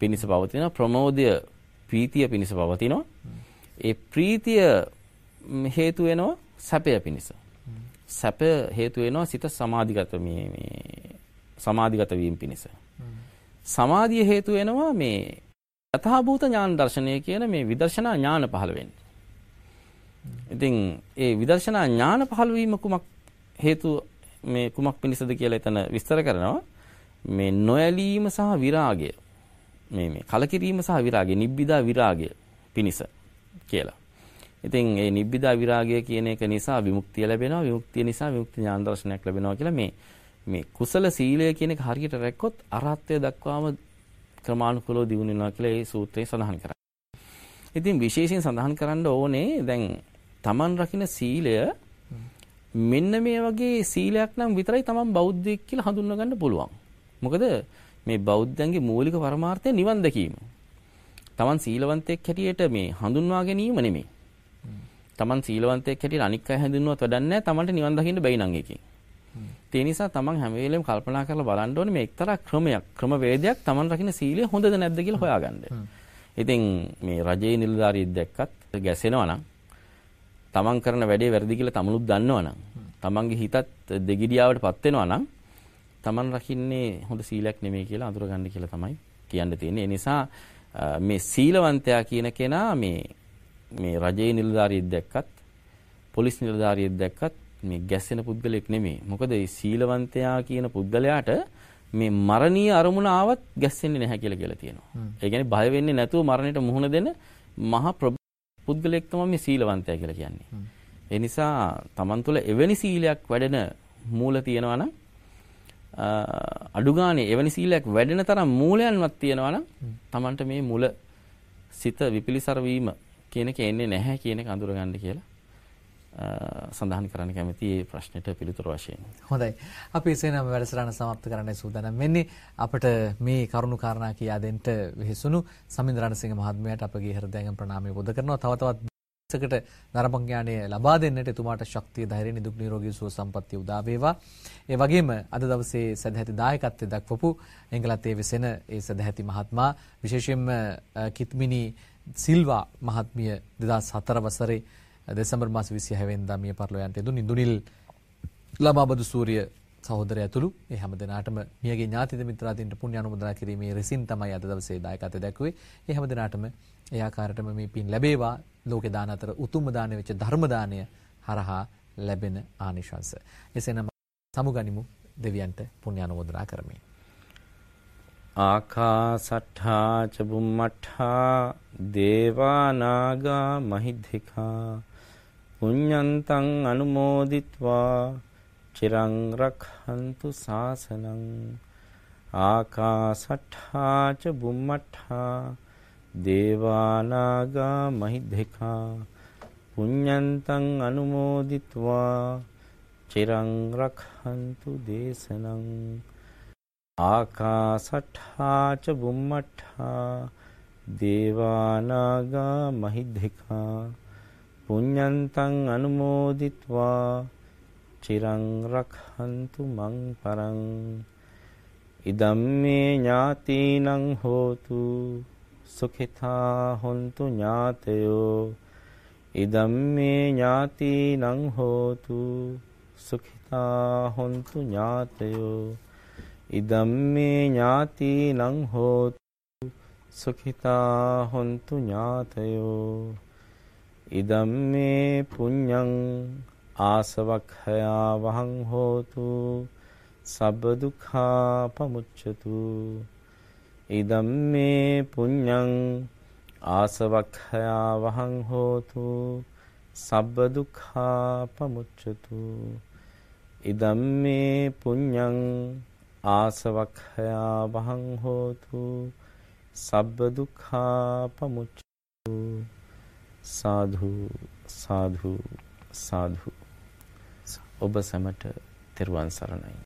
පිනිස පවතින ප්‍රමෝදය ප්‍රීතිය පිනිස පවතිනවා. ඒ ප්‍රීතිය හේතු වෙනවා සැපය පිනිස. සැප හේතු වෙනවා සිත සමාධිගත මේ මේ සමාධිගත වීම පිණිස. සමාධිය හේතු වෙනවා මේ යථාභූත ඥාන දර්ශනය කියන මේ විදර්ශනා ඥාන පහළ වෙන්නේ. ඉතින් ඒ විදර්ශනා ඥාන පහළ වීම කුමක් හේතු මේ කුමක් පිණිසද කියලා එතන විස්තර කරනවා. මේ නොයලීම සහ විරාගය මේ මේ කලකිරීම සහ විරාගය නිබ්බිදා විරාගය පිණිස කියලා. ඉතින් ඒ නිබ්බිදා විරාගය කියන එක නිසා විමුක්තිය ලැබෙනවා විමුක්තිය නිසා විමුක්ති ඥාන දර්ශනයක් ලැබෙනවා කියලා මේ මේ කුසල සීලය කියන එක හරියට රැක්කොත් අරහත්ත්වයට දක්වාම ක්‍රමානුකූලව දියුණු වෙනවා කියලා ඒ සූත්‍රයේ සඳහන් කරා. ඉතින් විශේෂයෙන් සඳහන් කරන්න ඕනේ දැන් Taman රකින්න සීලය මෙන්න මේ වගේ සීලයක් නම් විතරයි Taman බෞද්ධයෙක් කියලා හඳුන්වා ගන්න පුළුවන්. මොකද මේ බෞද්ධයන්ගේ මූලික පරමාර්ථය නිවන් දැකීම. Taman සීලවන්තයෙක් හැටියට මේ හඳුන්වා ගැනීම නෙමෙයි. Taman සීලවන්තයෙක් හැටියට අනික් අය හඳුන්වුවත් වැඩක් නැහැ. Tamanට නිවන් දකින්න බැයි නම් එකකින්. ඒ නිසා තමන් හැම වෙලෙම කල්පනා කරලා බලන්න ඕනේ මේ එක්තරා ක්‍රමයක් ක්‍රම වේදයක් තමන් රකින්න සීලය හොඳද නැද්ද කියලා හොයාගන්න. ඉතින් මේ රජයේ නිලධාරියෙක් දැක්කත් ගැසෙනවා නම් තමන් කරන වැඩේ වැරදි කියලා තමනුත් දන්නවා නම් තමන්ගේ හිතත් දෙගිඩියාවටපත් වෙනවා නම් තමන් රකින්නේ හොඳ සීලයක් නෙමෙයි කියලා අඳුරගන්න කියලා තමයි කියන්න තියෙන්නේ. ඒ නිසා මේ සීලවන්තයා කියන කෙනා මේ මේ රජයේ නිලධාරියෙක් දැක්කත් පොලිස් නිලධාරියෙක් දැක්කත් මේ ගැස්සෙන පුද්ගලෙක් නෙමෙයි. මොකද මේ සීලවන්තයා කියන පුද්ගලයාට මේ මරණීය අරමුණ ආවත් ගැස්සෙන්නේ නැහැ කියලා කියලා තියෙනවා. ඒ කියන්නේ බය වෙන්නේ නැතුව මරණයට මුහුණ දෙන මහ පුද්ගලෙක් තමයි මේ සීලවන්තයා කියලා කියන්නේ. ඒ නිසා Taman තුල එවැනි සීලයක් වැඩෙන මූල තියෙනවා නම් අඩුගානේ එවැනි සීලයක් වැඩෙන තරම් මූලයන්වත් තියෙනවා නම් Tamanට මේ මුල සිත විපිලිසර වීම කියන එක එන්නේ නැහැ කියන එක අඳුරගන්න කියලා සඳහන් කරන්න කැමති මේ ප්‍රශ්නෙට පිළිතුරු වශයෙන්. හොඳයි. අපි එසේනම් වැඩසටහන સમાપ્ત කරන්න සූදානම් වෙන්නේ අපිට මේ කරුණු කාරණා කියා දෙන්න වෙහසුණු සමින්ද රණසිංහ මහත්මයාට අපගේ හෘදයෙන් ප්‍රණාමය පොද කරනවා. තව තවත් සකට නරඹ ඥානය ලබා දෙන්නට එතුමාට ශක්තිය ධෛර්ය නිදුක් නිරෝගී සුව සම්පන්නිය උදා වේවා. ඒ වගේම අද දවසේ සදැහැති දායකත්වයේ දක්වපු එංගලන්තයේ වෙසෙන ඒ සදැහැති මහත්මයා විශේෂයෙන්ම කිත්මිනි සිල්වා මහත්මිය 2004 වසරේ දෙසැම්බර් මාස 26 වෙනිදා මිය පරලෝ යන්ට යෙදුණු ඉන්දුනිල් ළමාබදු සූර්ය සහෝදරය ඇතුළු ඒ හැම දිනාටම මියගේ ඥාතිද මිත්‍රාදීන්ට පුණ්‍ය අනුමෝදනා කිරීමේ රෙසින් තමයි අද දවසේ දායකත්වය දැක්ුවේ. ඒ හැම දිනාටම ඒ ආකාරයටම මේ පින් ලැබේවා. ලෝකේ දාන අතර උතුම් දාණය වෙච්ච ධර්ම දාණය හරහා ලැබෙන ආනිශංස. එසේනම් සමුගනිමු දෙවියන්ට පුණ්‍ය අනුමෝදනා කරමින්. ආකාසට්ඨා ච බුම්මට්ඨා දේවා නාග මහිද්దికා පුඤ්ඤන්තං අනුමෝදිත්වා චිරං රක්හන්තු සාසනං ආකාසට්ඨා ච බුම්මට්ඨා දේවානාගා මහිද්దికා පුඤ්ඤන්තං අනුමෝදිත්වා චිරං රක්හන්තු දේශනං ආකාසට්ඨා ච බුම්මට්ඨා දේවානාගා මහිද්దికා පුඤ්ඤන්තං අනුමෝදිත්වා චිරං රක්හන්තු මං පරං ඉදම්මේ ඥාතිනං හෝතු සුඛිතා හොන්තු ඥාතයෝ ඉදම්මේ ඥාතිනං හෝතු සුඛිතා හොන්තු ඥාතයෝ ඉදම්මේ ඥාතිනං හෝතු සුඛිතා හොන්තු ඥාතයෝ ඉදම්මේ පුඤ්ඤං ආසවක්ඛයා වහං හෝතු සබ්බ දුක්ඛා පමුච්ඡතු ඉදම්මේ පුඤ්ඤං ආසවක්ඛයා වහං හෝතු සබ්බ දුක්ඛා පමුච්ඡතු ඉදම්මේ පුඤ්ඤං ආසවක්ඛයා වහං හෝතු සබ්බ දුක්ඛා පමුච්ඡතු සාධු සාධු සාධු. ඔබ සැමට තෙරුවන් සරණයි.